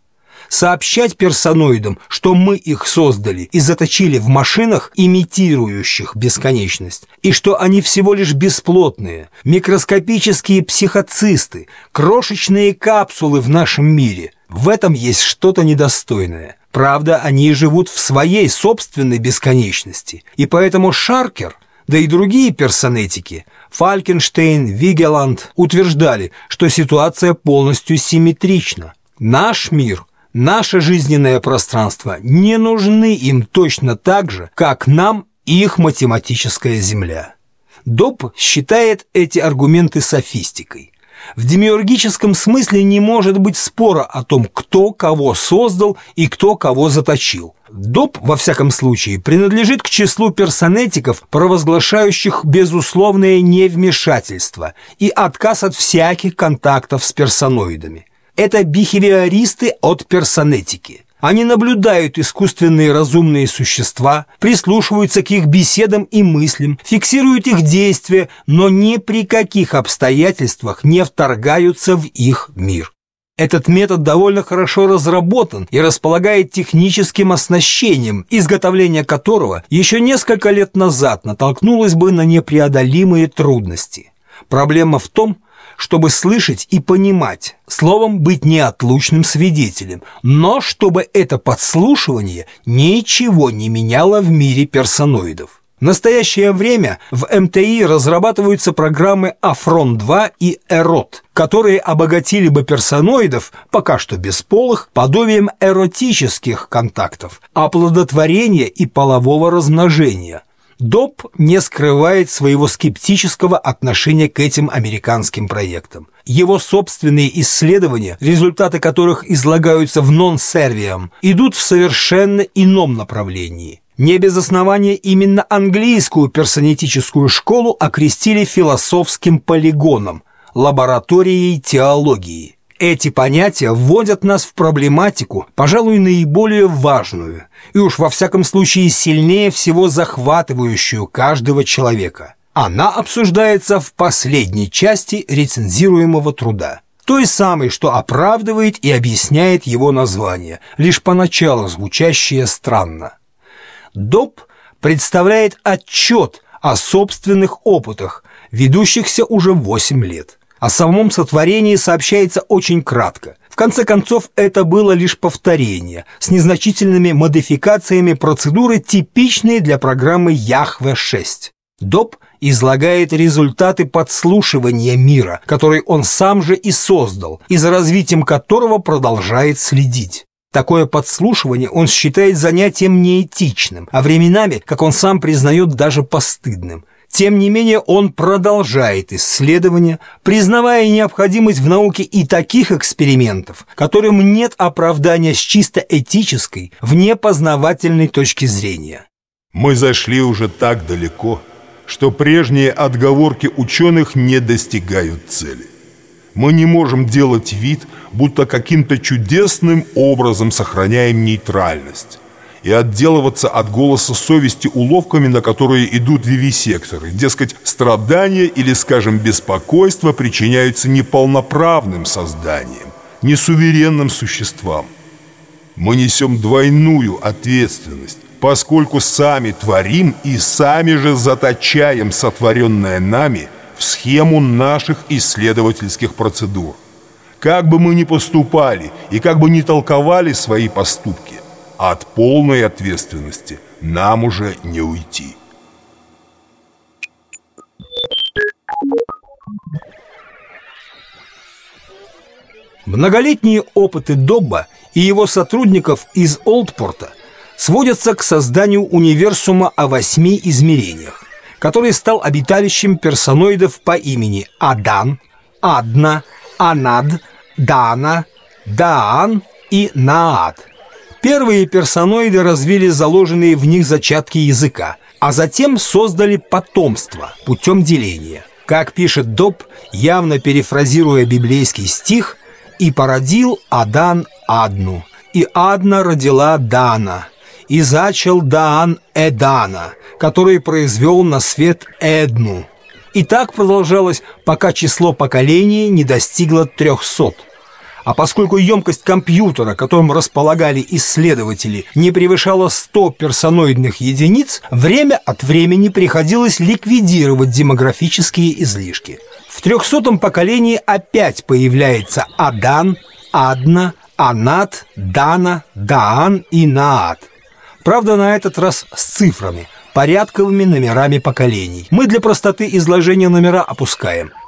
[SPEAKER 3] сообщать персоноидам, что мы их создали и заточили в машинах, имитирующих бесконечность, и что они всего лишь бесплотные, микроскопические психоцисты, крошечные капсулы в нашем мире. В этом есть что-то недостойное. Правда, они живут в своей собственной бесконечности, и поэтому Шаркер – да и другие персонетики, Фалькенштейн, Вигеланд, утверждали, что ситуация полностью симметрична. Наш мир Наше жизненное пространство не нужны им точно так же, как нам их математическая Земля. Доп считает эти аргументы софистикой. В демиургическом смысле не может быть спора о том, кто кого создал и кто кого заточил. Доп, во всяком случае, принадлежит к числу персонетиков, провозглашающих безусловное невмешательство и отказ от всяких контактов с персоноидами это бихевиористы от персонетики. Они наблюдают искусственные разумные существа, прислушиваются к их беседам и мыслям, фиксируют их действия, но ни при каких обстоятельствах не вторгаются в их мир. Этот метод довольно хорошо разработан и располагает техническим оснащением, изготовление которого еще несколько лет назад натолкнулось бы на непреодолимые трудности. Проблема в том, чтобы слышать и понимать, словом, быть неотлучным свидетелем, но чтобы это подслушивание ничего не меняло в мире персоноидов. В настоящее время в МТИ разрабатываются программы Афрон-2 и Эрот, которые обогатили бы персоноидов, пока что бесполых, подобием эротических контактов, оплодотворения и полового размножения, Доп не скрывает своего скептического отношения к этим американским проектам. Его собственные исследования, результаты которых излагаются в «Non-Serviam», идут в совершенно ином направлении. Не без основания именно английскую персонетическую школу окрестили философским полигоном, лабораторией теологии. Эти понятия вводят нас в проблематику, пожалуй, наиболее важную и уж во всяком случае сильнее всего захватывающую каждого человека. Она обсуждается в последней части рецензируемого труда. Той самой, что оправдывает и объясняет его название, лишь поначалу звучащее странно. ДОП представляет отчет о собственных опытах, ведущихся уже 8 лет. О самом сотворении сообщается очень кратко. В конце концов, это было лишь повторение с незначительными модификациями процедуры, типичной для программы Яхве-6. Доб излагает результаты подслушивания мира, который он сам же и создал, и за развитием которого продолжает следить. Такое подслушивание он считает занятием неэтичным, а временами, как он сам признает, даже постыдным – тем не менее, он продолжает исследования, признавая необходимость в науке и таких экспериментов, которым нет оправдания с чисто этической, вне познавательной точки зрения.
[SPEAKER 2] Мы зашли уже так далеко, что прежние отговорки ученых не достигают цели. Мы не можем делать вид, будто каким-то чудесным образом сохраняем нейтральность и отделываться от голоса совести уловками, на которые идут вивисекторы. Дескать, страдания или, скажем, беспокойство причиняются неполноправным созданием, несуверенным существам. Мы несем двойную ответственность, поскольку сами творим и сами же заточаем сотворенное нами в схему наших исследовательских процедур. Как бы мы ни поступали и как бы ни толковали свои поступки, от полной ответственности нам уже не уйти.
[SPEAKER 3] Многолетние опыты Добба и его сотрудников из Олдпорта сводятся к созданию универсума о восьми измерениях, который стал обиталищем персоноидов по имени Адан, Адна, Анад, Дана, Даан и Наад – Первые персоноиды развили заложенные в них зачатки языка, а затем создали потомство путем деления. Как пишет Доб, явно перефразируя библейский стих, «И породил Адан Адну, и Адна родила Дана, и зачал Даан Эдана, который произвел на свет Эдну». И так продолжалось, пока число поколений не достигло трехсот – а поскольку емкость компьютера, которым располагали исследователи, не превышала 100 персоноидных единиц, время от времени приходилось ликвидировать демографические излишки. В трехсотом поколении опять появляется Адан, Адна, Анат, Дана, Даан и Наат. Правда, на этот раз с цифрами, порядковыми номерами поколений. Мы для простоты изложения номера опускаем –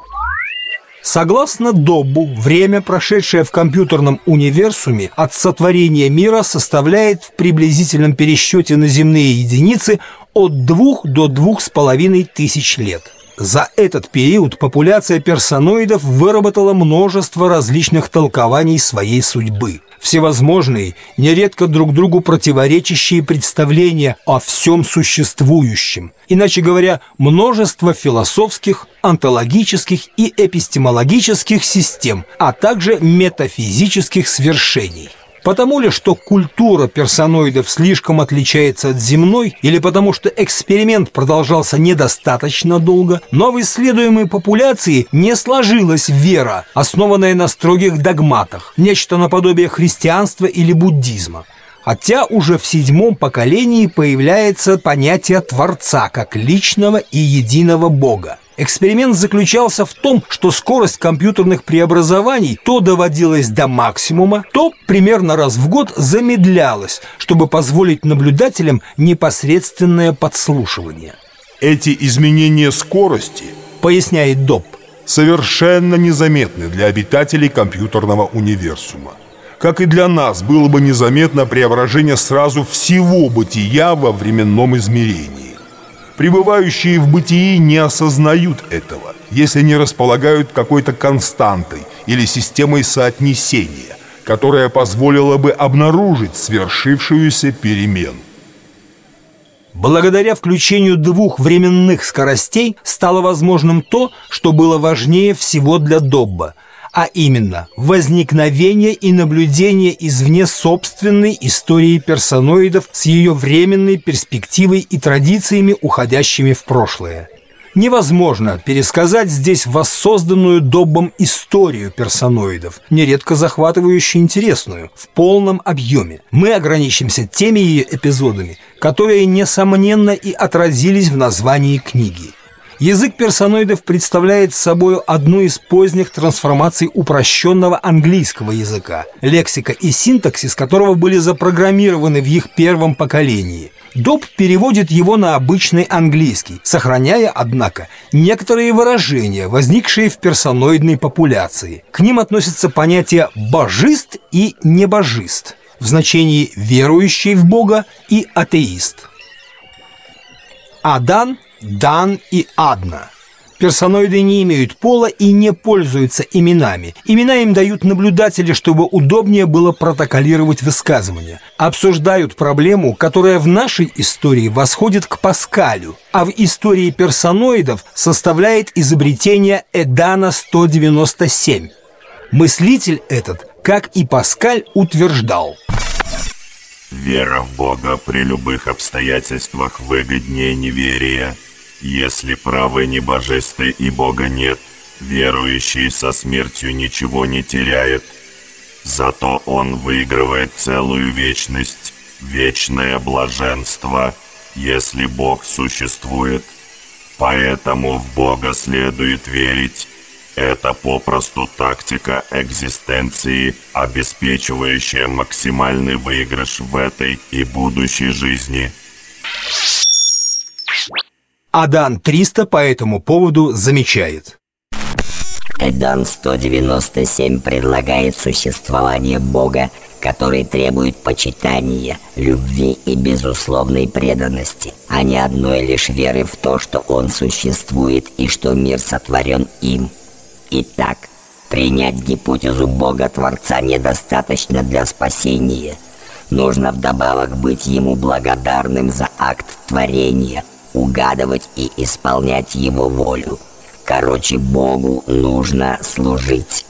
[SPEAKER 3] Согласно Доббу, время, прошедшее в компьютерном универсуме от сотворения мира составляет в приблизительном пересчете на земные единицы от двух до двух с половиной тысяч лет. За этот период популяция персоноидов выработала множество различных толкований своей судьбы – всевозможные, нередко друг другу противоречащие представления о всем существующем. Иначе говоря, множество философских, онтологических и эпистемологических систем, а также метафизических свершений. Потому ли, что культура персоноидов слишком отличается от земной, или потому что эксперимент продолжался недостаточно долго, но в исследуемой популяции не сложилась вера, основанная на строгих догматах, нечто наподобие христианства или буддизма. Хотя уже в седьмом поколении появляется понятие Творца как личного и единого Бога. Эксперимент заключался в том, что скорость компьютерных преобразований то доводилась до максимума, то примерно раз в год замедлялась, чтобы позволить наблюдателям непосредственное подслушивание.
[SPEAKER 2] Эти изменения скорости,
[SPEAKER 3] поясняет Доп,
[SPEAKER 2] совершенно незаметны для обитателей компьютерного универсума. Как и для нас было бы незаметно преображение сразу всего бытия во временном измерении. Пребывающие в бытии не осознают этого, если не располагают какой-то константой или системой соотнесения, которая позволила бы обнаружить свершившуюся перемену.
[SPEAKER 3] Благодаря включению двух временных скоростей стало возможным то, что было важнее всего для Добба – а именно возникновение и наблюдение извне собственной истории персоноидов с ее временной перспективой и традициями, уходящими в прошлое. Невозможно пересказать здесь воссозданную Доббом историю персоноидов, нередко захватывающую интересную, в полном объеме. Мы ограничимся теми ее эпизодами, которые, несомненно, и отразились в названии книги. Язык персоноидов представляет собой одну из поздних трансформаций упрощенного английского языка, лексика и синтаксис которого были запрограммированы в их первом поколении. Доб переводит его на обычный английский, сохраняя, однако, некоторые выражения, возникшие в персоноидной популяции. К ним относятся понятия «божист» и «небожист» в значении «верующий в Бога» и «атеист». Адан, Дан и Адна. Персоноиды не имеют пола и не пользуются именами. Имена им дают наблюдатели, чтобы удобнее было протоколировать высказывания. Обсуждают проблему, которая в нашей истории восходит к Паскалю, а в истории персоноидов составляет изобретение Эдана 197. Мыслитель этот, как и Паскаль, утверждал –
[SPEAKER 6] Вера в Бога при любых обстоятельствах выгоднее неверия. Если правы небожесты и Бога нет, верующий со смертью ничего не теряет. Зато он выигрывает целую вечность, вечное блаженство, если Бог существует. Поэтому в Бога следует верить, это попросту тактика экзистенции, обеспечивающая максимальный выигрыш в этой и будущей жизни.
[SPEAKER 3] Адан 300 по этому поводу замечает.
[SPEAKER 7] Эдан 197 предлагает существование Бога, который требует почитания, любви и безусловной преданности, а не одной лишь веры в то, что Он существует и что мир сотворен им – Итак, принять гипотезу Бога-Творца недостаточно для спасения. Нужно вдобавок быть Ему благодарным за акт творения, угадывать и исполнять Его волю. Короче, Богу нужно служить.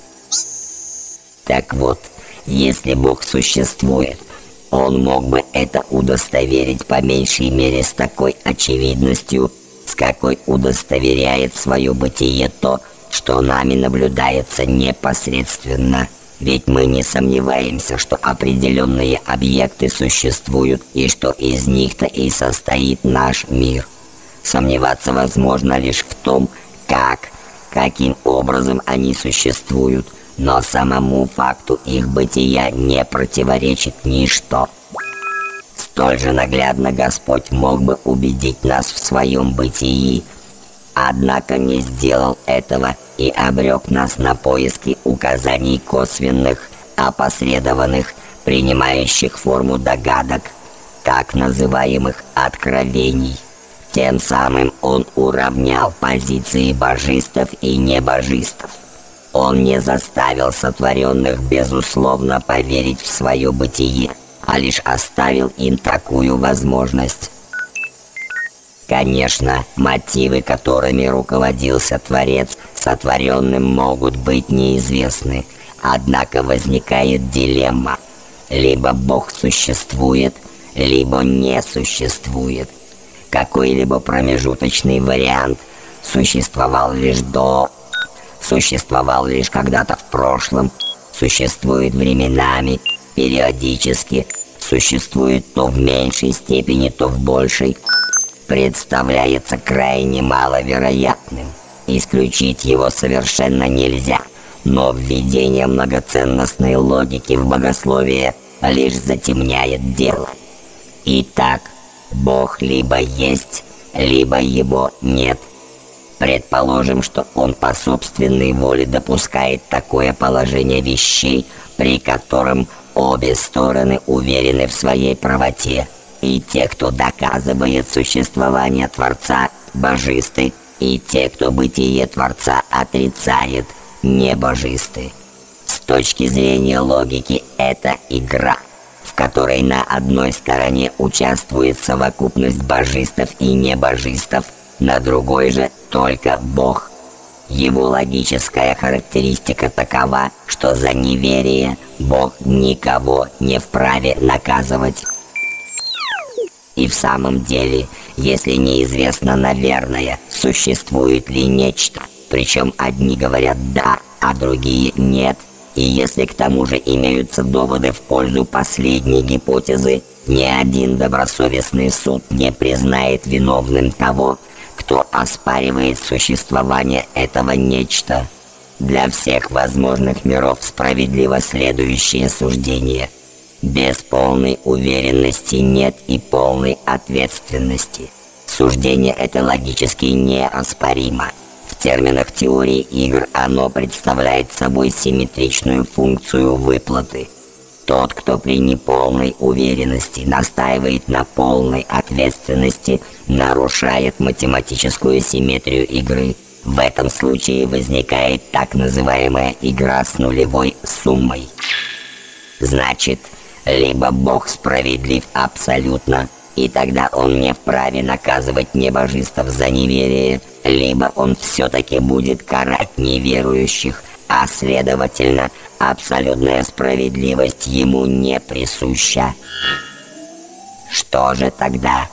[SPEAKER 7] Так вот, если Бог существует, он мог бы это удостоверить по меньшей мере с такой очевидностью, с какой удостоверяет свое бытие то, что нами наблюдается непосредственно. Ведь мы не сомневаемся, что определенные объекты существуют и что из них-то и состоит наш мир. Сомневаться возможно лишь в том, как, каким образом они существуют, но самому факту их бытия не противоречит ничто. Столь же наглядно Господь мог бы убедить нас в своем бытии, однако не сделал этого и обрек нас на поиски указаний косвенных, опосредованных, принимающих форму догадок, так называемых откровений. Тем самым он уравнял позиции божистов и небожистов. Он не заставил сотворенных безусловно поверить в свое бытие, а лишь оставил им такую возможность. Конечно, мотивы, которыми руководился Творец, сотворенным могут быть неизвестны. Однако возникает дилемма. Либо Бог существует, либо не существует. Какой-либо промежуточный вариант. Существовал лишь до... Существовал лишь когда-то в прошлом, существует временами, периодически, существует то в меньшей степени, то в большей – представляется крайне маловероятным. Исключить его совершенно нельзя, но введение многоценностной логики в богословие лишь затемняет дело. Итак, Бог либо есть, либо его нет. Предположим, что он по собственной воле допускает такое положение вещей, при котором обе стороны уверены в своей правоте – и те, кто доказывает существование Творца, божисты, и те, кто бытие Творца отрицает, небожисты. С точки зрения логики, это игра, которой на одной стороне участвует совокупность божистов и небожистов, на другой же только Бог. Его логическая характеристика такова, что за неверие Бог никого не вправе наказывать. И в самом деле, Если неизвестно, наверное, существует ли нечто, причем одни говорят «да», а другие «нет», и если к тому же имеются доводы в пользу последней гипотезы, ни один добросовестный суд не признает виновным того, кто оспаривает существование этого нечто. Для всех возможных миров справедливо следующее суждение. Без полной уверенности нет и полной ответственности. Суждение это логически неоспоримо. Терминах теории игр оно представляет собой симметричную функцию выплаты. Тот, кто при неполной уверенности настаивает на полной ответственности, нарушает математическую симметрию игры – в этом случае возникает так называемая игра с нулевой суммой. Значит, либо Бог справедлив абсолютно, и тогда он не вправе наказывать небожистов за неверие, либо он все-таки будет карать неверующих, а следовательно, абсолютная справедливость ему не присуща. Что же тогда?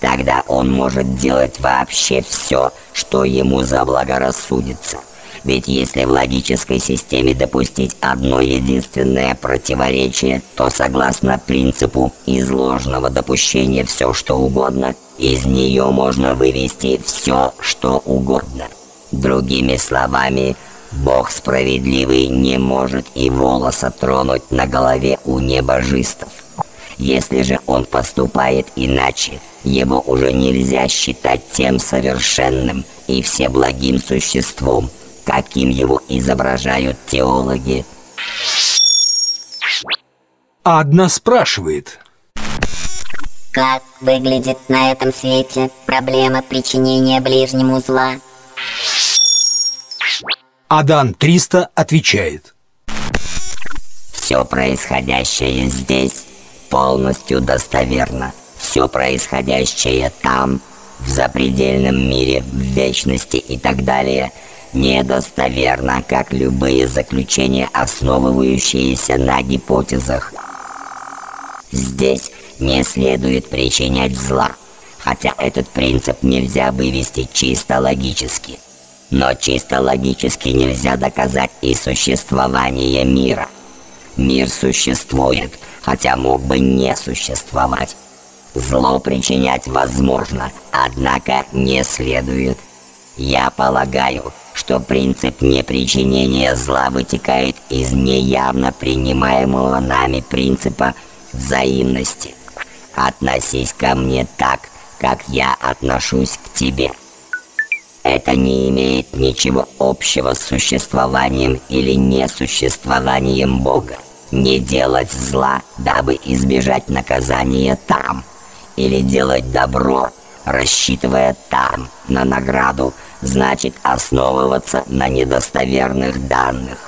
[SPEAKER 7] Тогда он может делать вообще все, что ему заблагорассудится. Ведь если в логической системе допустить одно единственное противоречие, то согласно принципу изложенного допущения все что угодно, из нее можно вывести все что угодно. Другими словами, Бог справедливый не может и волоса тронуть на голове у небожистов. Если же он поступает иначе, его уже нельзя считать тем совершенным и всеблагим существом, каким его изображают теологи.
[SPEAKER 3] А одна спрашивает.
[SPEAKER 8] Как выглядит на этом свете проблема причинения ближнему зла?
[SPEAKER 3] Адан 300 отвечает.
[SPEAKER 7] Все происходящее здесь полностью достоверно. Все происходящее там, в запредельном мире, в вечности и так далее, недостоверно, как любые заключения, основывающиеся на гипотезах. Здесь не следует причинять зла, хотя этот принцип нельзя вывести чисто логически. Но чисто логически нельзя доказать и существование мира. Мир существует, хотя мог бы не существовать. Зло причинять возможно, однако не следует. Я полагаю, что принцип непричинения зла вытекает из неявно принимаемого нами принципа взаимности. Относись ко мне так, как я отношусь к тебе. Это не имеет ничего общего с существованием или несуществованием Бога. Не делать зла, дабы избежать наказания там – или делать добро, рассчитывая там на награду, значит основываться на недостоверных данных.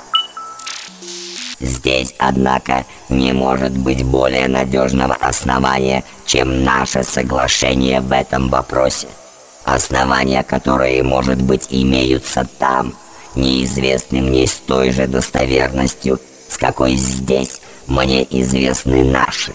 [SPEAKER 7] Здесь, однако, не может быть более надежного основания, чем наше соглашение в этом вопросе. Основания, которые, может быть, имеются там, неизвестны мне с той же достоверностью, с какой здесь мне известны наши.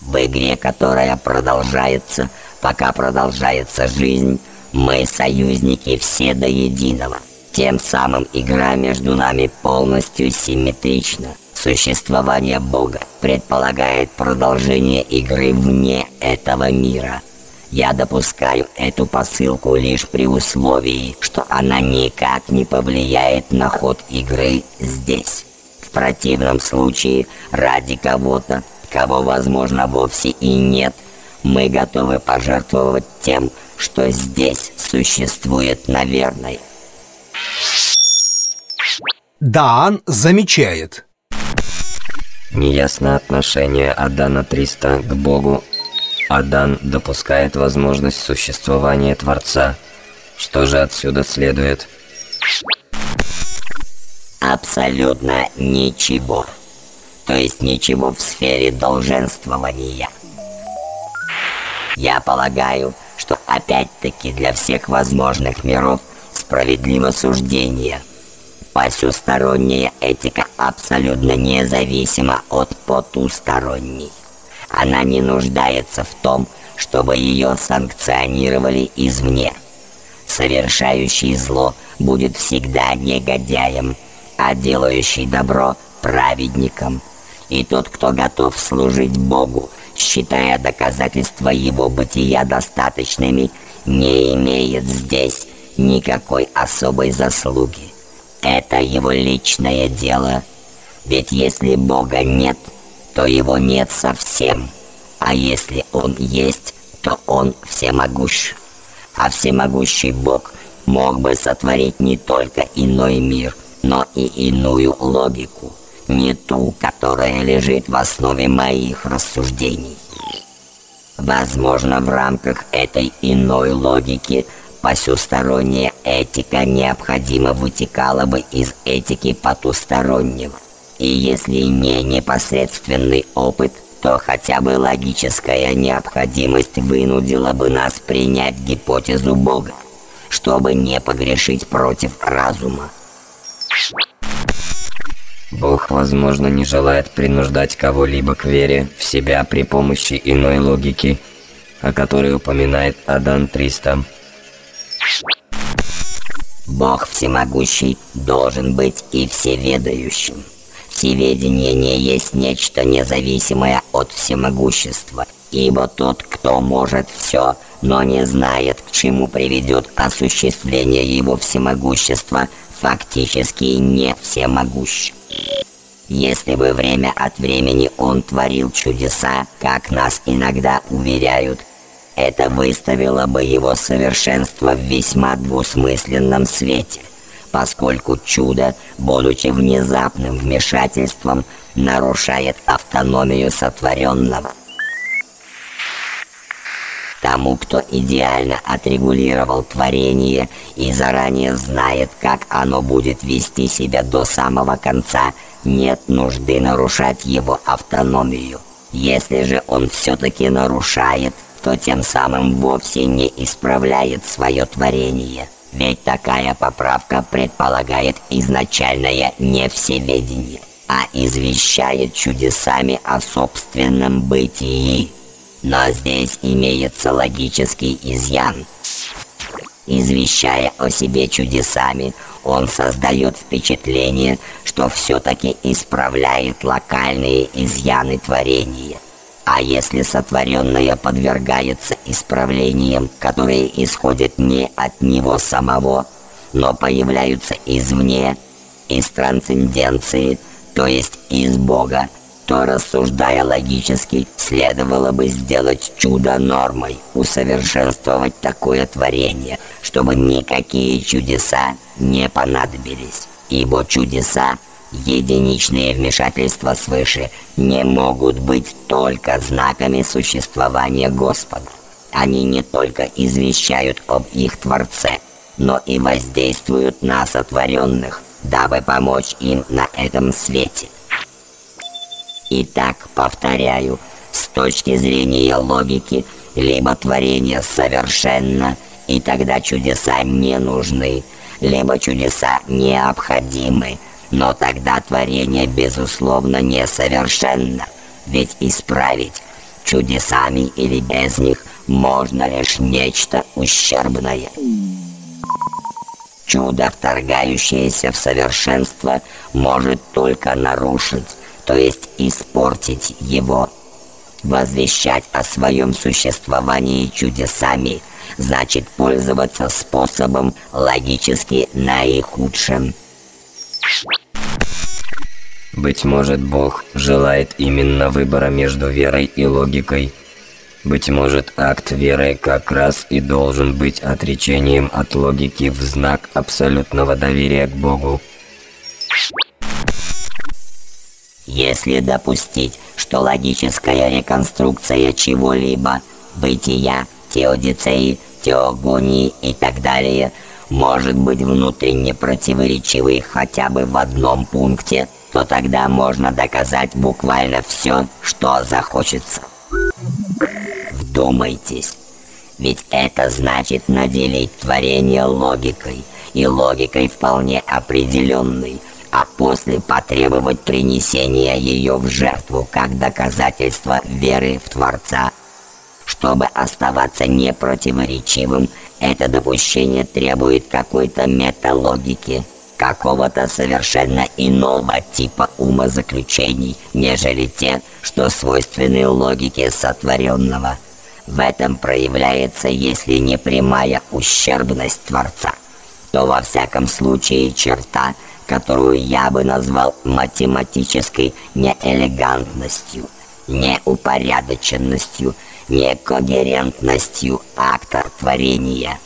[SPEAKER 7] В игре, которая продолжается, пока продолжается жизнь, мы союзники все до единого. Тем самым игра между нами полностью симметрична. Существование Бога предполагает продолжение игры вне этого мира. Я допускаю эту посылку лишь при условии, что она никак не повлияет на ход игры здесь. В противном случае, ради кого-то кого, возможно, вовсе и нет, мы готовы пожертвовать тем, что здесь существует, наверное.
[SPEAKER 3] Даан замечает.
[SPEAKER 9] Неясно отношение Адана 300 к Богу. Адан допускает возможность существования Творца. Что же отсюда следует?
[SPEAKER 7] Абсолютно ничего то есть ничего в сфере долженствования. Я полагаю, что опять-таки для всех возможных миров справедливо суждение. Посюсторонняя этика абсолютно независима от потусторонней. Она не нуждается в том, чтобы ее санкционировали извне. Совершающий зло будет всегда негодяем, а делающий добро – праведником. И тот, кто готов служить Богу, считая доказательства его бытия достаточными, не имеет здесь никакой особой заслуги. Это его личное дело. Ведь если Бога нет, то его нет совсем. А если Он есть, то Он всемогущ. А всемогущий Бог мог бы сотворить не только иной мир, но и иную логику, не ту, которая лежит в основе моих рассуждений. Возможно, в рамках этой иной логики посюсторонняя этика необходимо вытекала бы из этики потустороннего. И если не непосредственный опыт, то хотя бы логическая необходимость вынудила бы нас принять гипотезу Бога, чтобы не погрешить против разума.
[SPEAKER 9] Бог, возможно, не желает принуждать кого-либо к вере в себя при помощи иной логики, о которой упоминает Адан 300.
[SPEAKER 7] Бог всемогущий должен быть и всеведающим. Всеведение не есть нечто независимое от всемогущества, ибо тот, кто может все, но не знает, к чему приведет осуществление его всемогущества, фактически не всемогущ. Если бы время от времени он творил чудеса, как нас иногда уверяют, это выставило бы его совершенство в весьма двусмысленном свете, поскольку чудо, будучи внезапным вмешательством, нарушает автономию сотворенного. Тому, кто идеально отрегулировал творение и заранее знает, как оно будет вести себя до самого конца, нет нужды нарушать его автономию. Если же он все-таки нарушает, то тем самым вовсе не исправляет свое творение. Ведь такая поправка предполагает изначальное не всеведение, а извещает чудесами о собственном бытии. Но здесь имеется логический изъян. Извещая о себе чудесами, он создает впечатление, что все-таки исправляет локальные изъяны творения. А если сотворенное подвергается исправлениям, которые исходят не от него самого, но появляются извне, из трансценденции, то есть из Бога, то, рассуждая логически, следовало бы сделать чудо нормой, усовершенствовать такое творение, чтобы никакие чудеса не понадобились. Ибо чудеса, единичные вмешательства свыше, не могут быть только знаками существования Господа. Они не только извещают об их Творце, но и воздействуют на сотворенных, дабы помочь им на этом свете. Итак, повторяю, с точки зрения логики, либо творение совершенно, и тогда чудеса не нужны, либо чудеса необходимы, но тогда творение безусловно несовершенно, ведь исправить чудесами или без них можно лишь нечто ущербное. Чудо, вторгающееся в совершенство, может только нарушить, то есть испортить его. Возвещать о своем существовании чудесами значит пользоваться способом логически наихудшим.
[SPEAKER 9] Быть может, Бог желает именно выбора между верой и логикой. Быть может, акт веры как раз и должен быть отречением от логики в знак абсолютного доверия к Богу.
[SPEAKER 7] Если допустить, что логическая реконструкция чего-либо, бытия, теодицеи, теогонии и так далее, может быть внутренне противоречивой хотя бы в одном пункте, то тогда можно доказать буквально все, что захочется. Вдумайтесь, ведь это значит наделить творение логикой, и логикой вполне определенной, а после потребовать принесения ее в жертву как доказательство веры в Творца. Чтобы оставаться непротиворечивым, это допущение требует какой-то металогики, какого-то совершенно иного типа умозаключений, нежели те, что свойственны логике сотворенного. В этом проявляется, если не прямая ущербность Творца, то во всяком случае черта, которую я бы назвал математической неэлегантностью, неупорядоченностью, некогерентностью акта творения.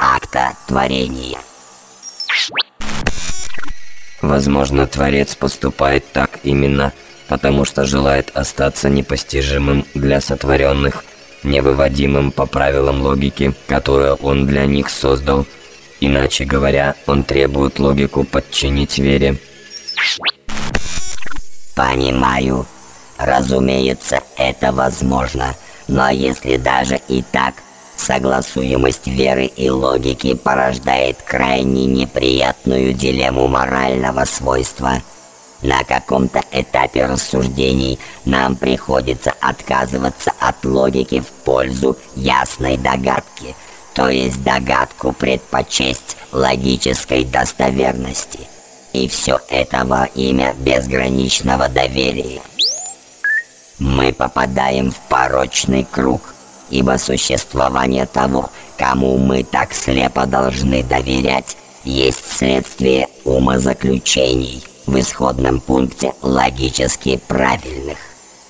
[SPEAKER 7] Акта творения.
[SPEAKER 9] Возможно, Творец поступает так именно, потому что желает остаться непостижимым для сотворенных, невыводимым по правилам логики, которую он для них создал. Иначе говоря, он требует логику подчинить вере.
[SPEAKER 7] Понимаю. Разумеется, это возможно. Но если даже и так, согласуемость веры и логики порождает крайне неприятную дилемму морального свойства. На каком-то этапе рассуждений нам приходится отказываться от логики в пользу ясной догадки, то есть догадку предпочесть логической достоверности. И все это во имя безграничного доверия мы попадаем в порочный круг, ибо существование того, кому мы так слепо должны доверять, есть следствие умозаключений в исходном пункте логически правильных.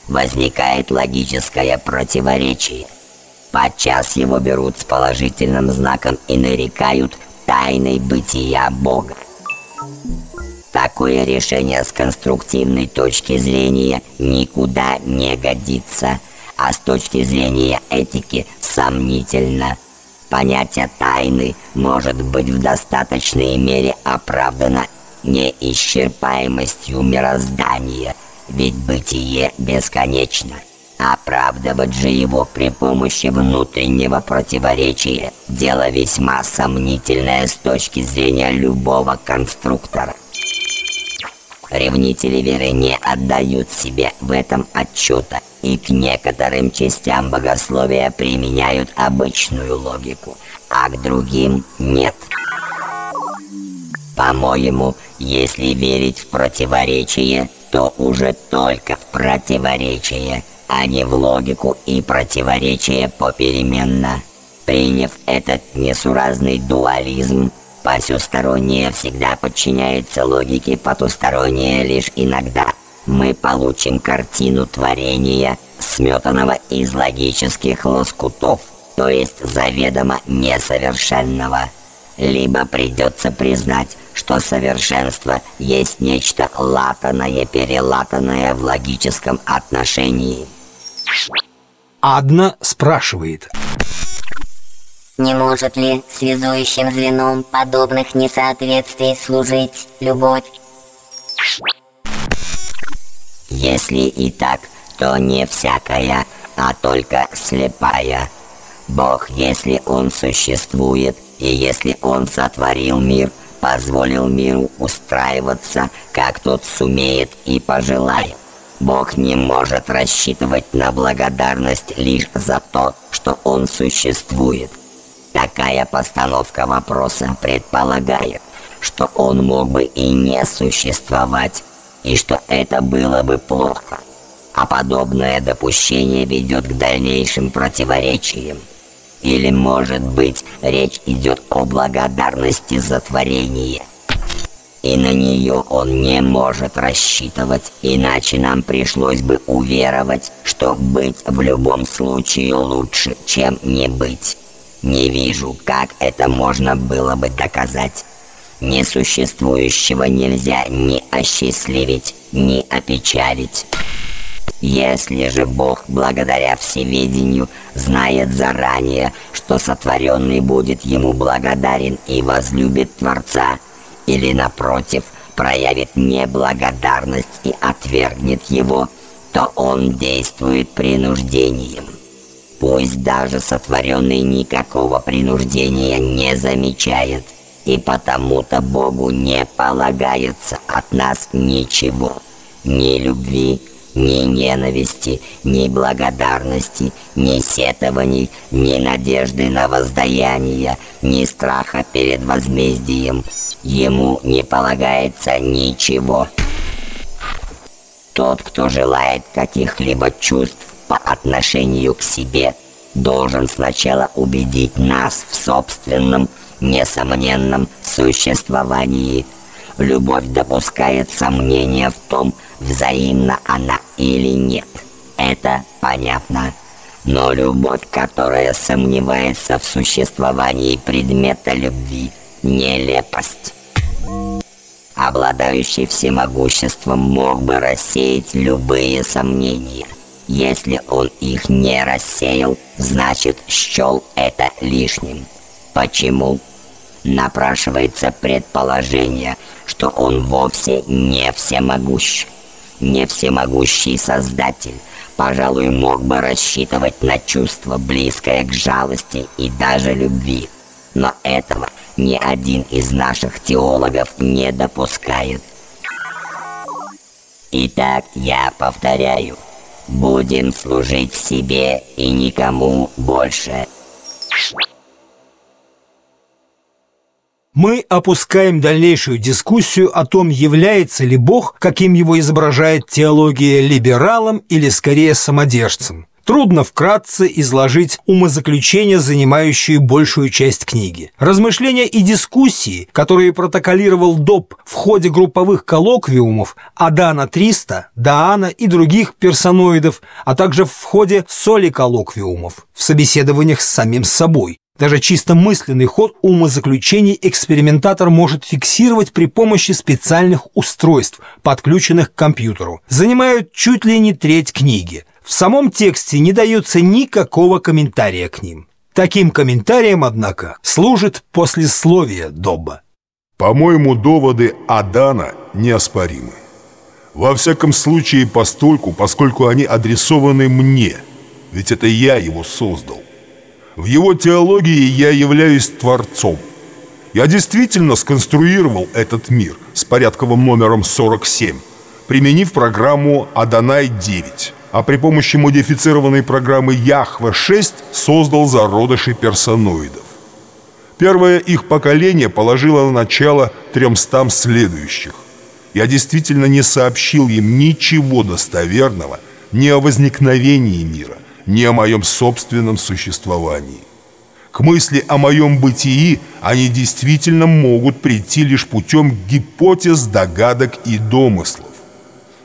[SPEAKER 7] Возникает логическое противоречие. Подчас его берут с положительным знаком и нарекают тайной бытия Бога. Такое решение с конструктивной точки зрения никуда не годится, а с точки зрения этики сомнительно. Понятие тайны может быть в достаточной мере оправдано неисчерпаемостью мироздания, ведь бытие бесконечно. Оправдывать же его при помощи внутреннего противоречия – дело весьма сомнительное с точки зрения любого конструктора. Ревнители веры не отдают себе в этом отчета и к некоторым частям богословия применяют обычную логику, а к другим нет. По-моему, если верить в противоречие, то уже только в противоречие, а не в логику и противоречие попеременно. Приняв этот несуразный дуализм, Посюстороннее всегда подчиняется логике, потустороннее лишь иногда. Мы получим картину творения, сметанного из логических лоскутов, то есть заведомо несовершенного. Либо придется признать, что совершенство есть нечто латанное, перелатанное в логическом отношении.
[SPEAKER 3] Адна спрашивает –
[SPEAKER 8] не может ли связующим звеном подобных несоответствий служить любовь?
[SPEAKER 7] Если и так, то не всякая, а только слепая. Бог, если Он существует, и если Он сотворил мир, позволил миру устраиваться, как тот сумеет и пожелает. Бог не может рассчитывать на благодарность лишь за то, что Он существует. Такая постановка вопроса предполагает, что он мог бы и не существовать, и что это было бы плохо. А подобное допущение ведет к дальнейшим противоречиям. Или, может быть, речь идет о благодарности за творение. И на нее он не может рассчитывать, иначе нам пришлось бы уверовать, что быть в любом случае лучше, чем не быть. Не вижу, как это можно было бы доказать. Несуществующего нельзя ни осчастливить, ни опечалить. Если же Бог, благодаря всеведению, знает заранее, что сотворенный будет ему благодарен и возлюбит Творца, или, напротив, проявит неблагодарность и отвергнет его, то он действует принуждением. Пусть даже сотворенный никакого принуждения не замечает, и потому-то Богу не полагается от нас ничего, ни любви, ни ненависти, ни благодарности, ни сетований, ни надежды на воздаяние, ни страха перед возмездием. Ему не полагается ничего. Тот, кто желает каких-либо чувств по отношению к себе, должен сначала убедить нас в собственном, несомненном существовании. Любовь допускает сомнения в том, взаимна она или нет. Это понятно. Но любовь, которая сомневается в существовании предмета любви, нелепость. Обладающий всемогуществом мог бы рассеять любые сомнения. Если он их не рассеял, значит счел это лишним. Почему? Напрашивается предположение, что он вовсе не всемогущ. Не всемогущий Создатель, пожалуй, мог бы рассчитывать на чувство, близкое к жалости и даже любви. Но этого ни один из наших теологов не допускает. Итак, я повторяю, будем служить себе и никому больше.
[SPEAKER 3] Мы опускаем дальнейшую дискуссию о том, является ли Бог, каким его изображает теология, либералом или скорее самодержцем. Трудно вкратце изложить умозаключения, занимающие большую часть книги. Размышления и дискуссии, которые протоколировал Доб в ходе групповых коллоквиумов Адана 300, Даана и других персоноидов, а также в ходе соли коллоквиумов, в собеседованиях с самим собой, даже чисто мысленный ход умозаключений экспериментатор может фиксировать при помощи специальных устройств, подключенных к компьютеру. Занимают чуть ли не треть книги. В самом тексте не дается никакого комментария к ним. Таким комментарием, однако, служит послесловие Добба.
[SPEAKER 2] По-моему, доводы Адана неоспоримы. Во всяком случае, постольку, поскольку они адресованы мне, ведь это я его создал. В его теологии я являюсь Творцом. Я действительно сконструировал этот мир с порядковым номером 47, применив программу Адонай-9 а при помощи модифицированной программы Яхва-6 создал зародыши персоноидов. Первое их поколение положило начало тремстам следующих. Я действительно не сообщил им ничего достоверного ни о возникновении мира, ни о моем собственном существовании. К мысли о моем бытии они действительно могут прийти лишь путем гипотез, догадок и домыслов.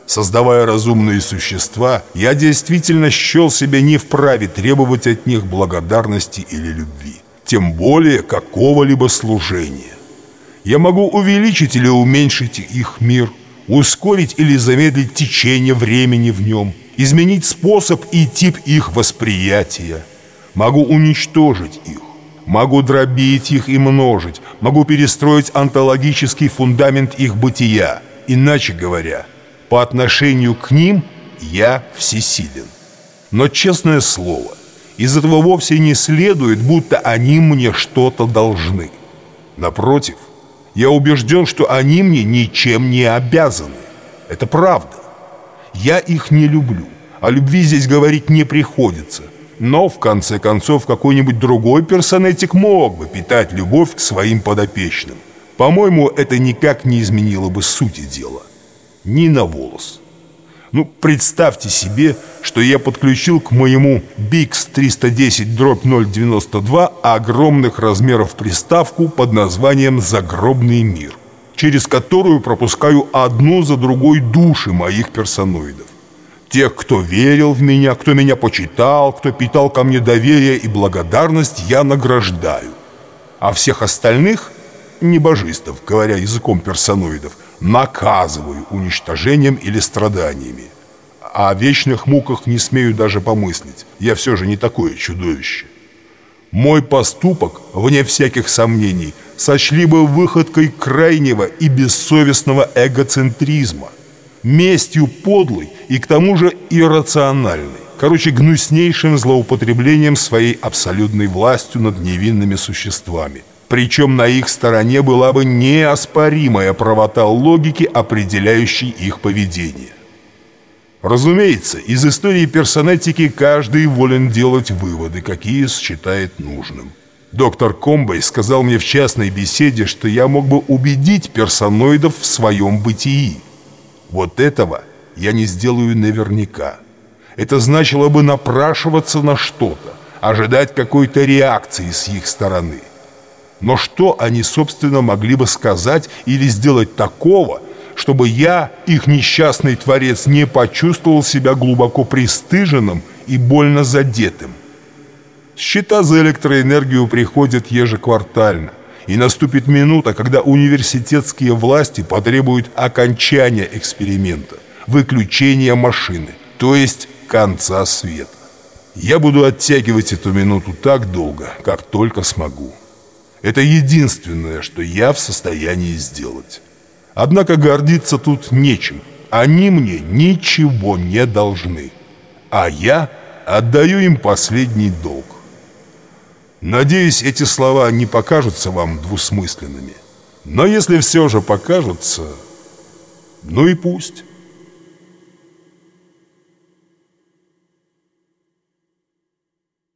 [SPEAKER 2] Создавая разумные существа, я действительно счел себя не вправе требовать от них благодарности или любви, тем более какого-либо служения. Я могу увеличить или уменьшить их мир, ускорить или замедлить течение времени в нем, изменить способ и тип их восприятия. Могу уничтожить их, могу дробить их и множить, могу перестроить онтологический фундамент их бытия. Иначе говоря – по отношению к ним я всесилен. Но, честное слово, из этого вовсе не следует, будто они мне что-то должны. Напротив, я убежден, что они мне ничем не обязаны. Это правда. Я их не люблю, о любви здесь говорить не приходится. Но, в конце концов, какой-нибудь другой персонетик мог бы питать любовь к своим подопечным. По-моему, это никак не изменило бы сути дела ни на волос. Ну, представьте себе, что я подключил к моему BIX 310 дробь 092 огромных размеров приставку под названием «Загробный мир», через которую пропускаю одну за другой души моих персоноидов. Тех, кто верил в меня, кто меня почитал, кто питал ко мне доверие и благодарность, я награждаю. А всех остальных, небожистов, говоря языком персоноидов, наказываю уничтожением или страданиями. О вечных муках не смею даже помыслить. Я все же не такое чудовище. Мой поступок, вне всяких сомнений, сочли бы выходкой крайнего и бессовестного эгоцентризма, местью подлой и к тому же иррациональной, короче, гнуснейшим злоупотреблением своей абсолютной властью над невинными существами – причем на их стороне была бы неоспоримая правота логики, определяющей их поведение. Разумеется, из истории персонетики каждый волен делать выводы, какие считает нужным. Доктор Комбой сказал мне в частной беседе, что я мог бы убедить персоноидов в своем бытии. Вот этого я не сделаю наверняка. Это значило бы напрашиваться на что-то, ожидать какой-то реакции с их стороны. Но что они, собственно, могли бы сказать или сделать такого – чтобы я, их несчастный творец, не почувствовал себя глубоко пристыженным и больно задетым. Счета за электроэнергию приходят ежеквартально, и наступит минута, когда университетские власти потребуют окончания эксперимента, выключения машины, то есть конца света. Я буду оттягивать эту минуту так долго, как только смогу. Это единственное, что я в состоянии сделать. Однако гордиться тут нечем. Они мне ничего не должны. А я отдаю им последний долг. Надеюсь, эти слова не покажутся вам двусмысленными. Но если все же покажутся, ну и пусть.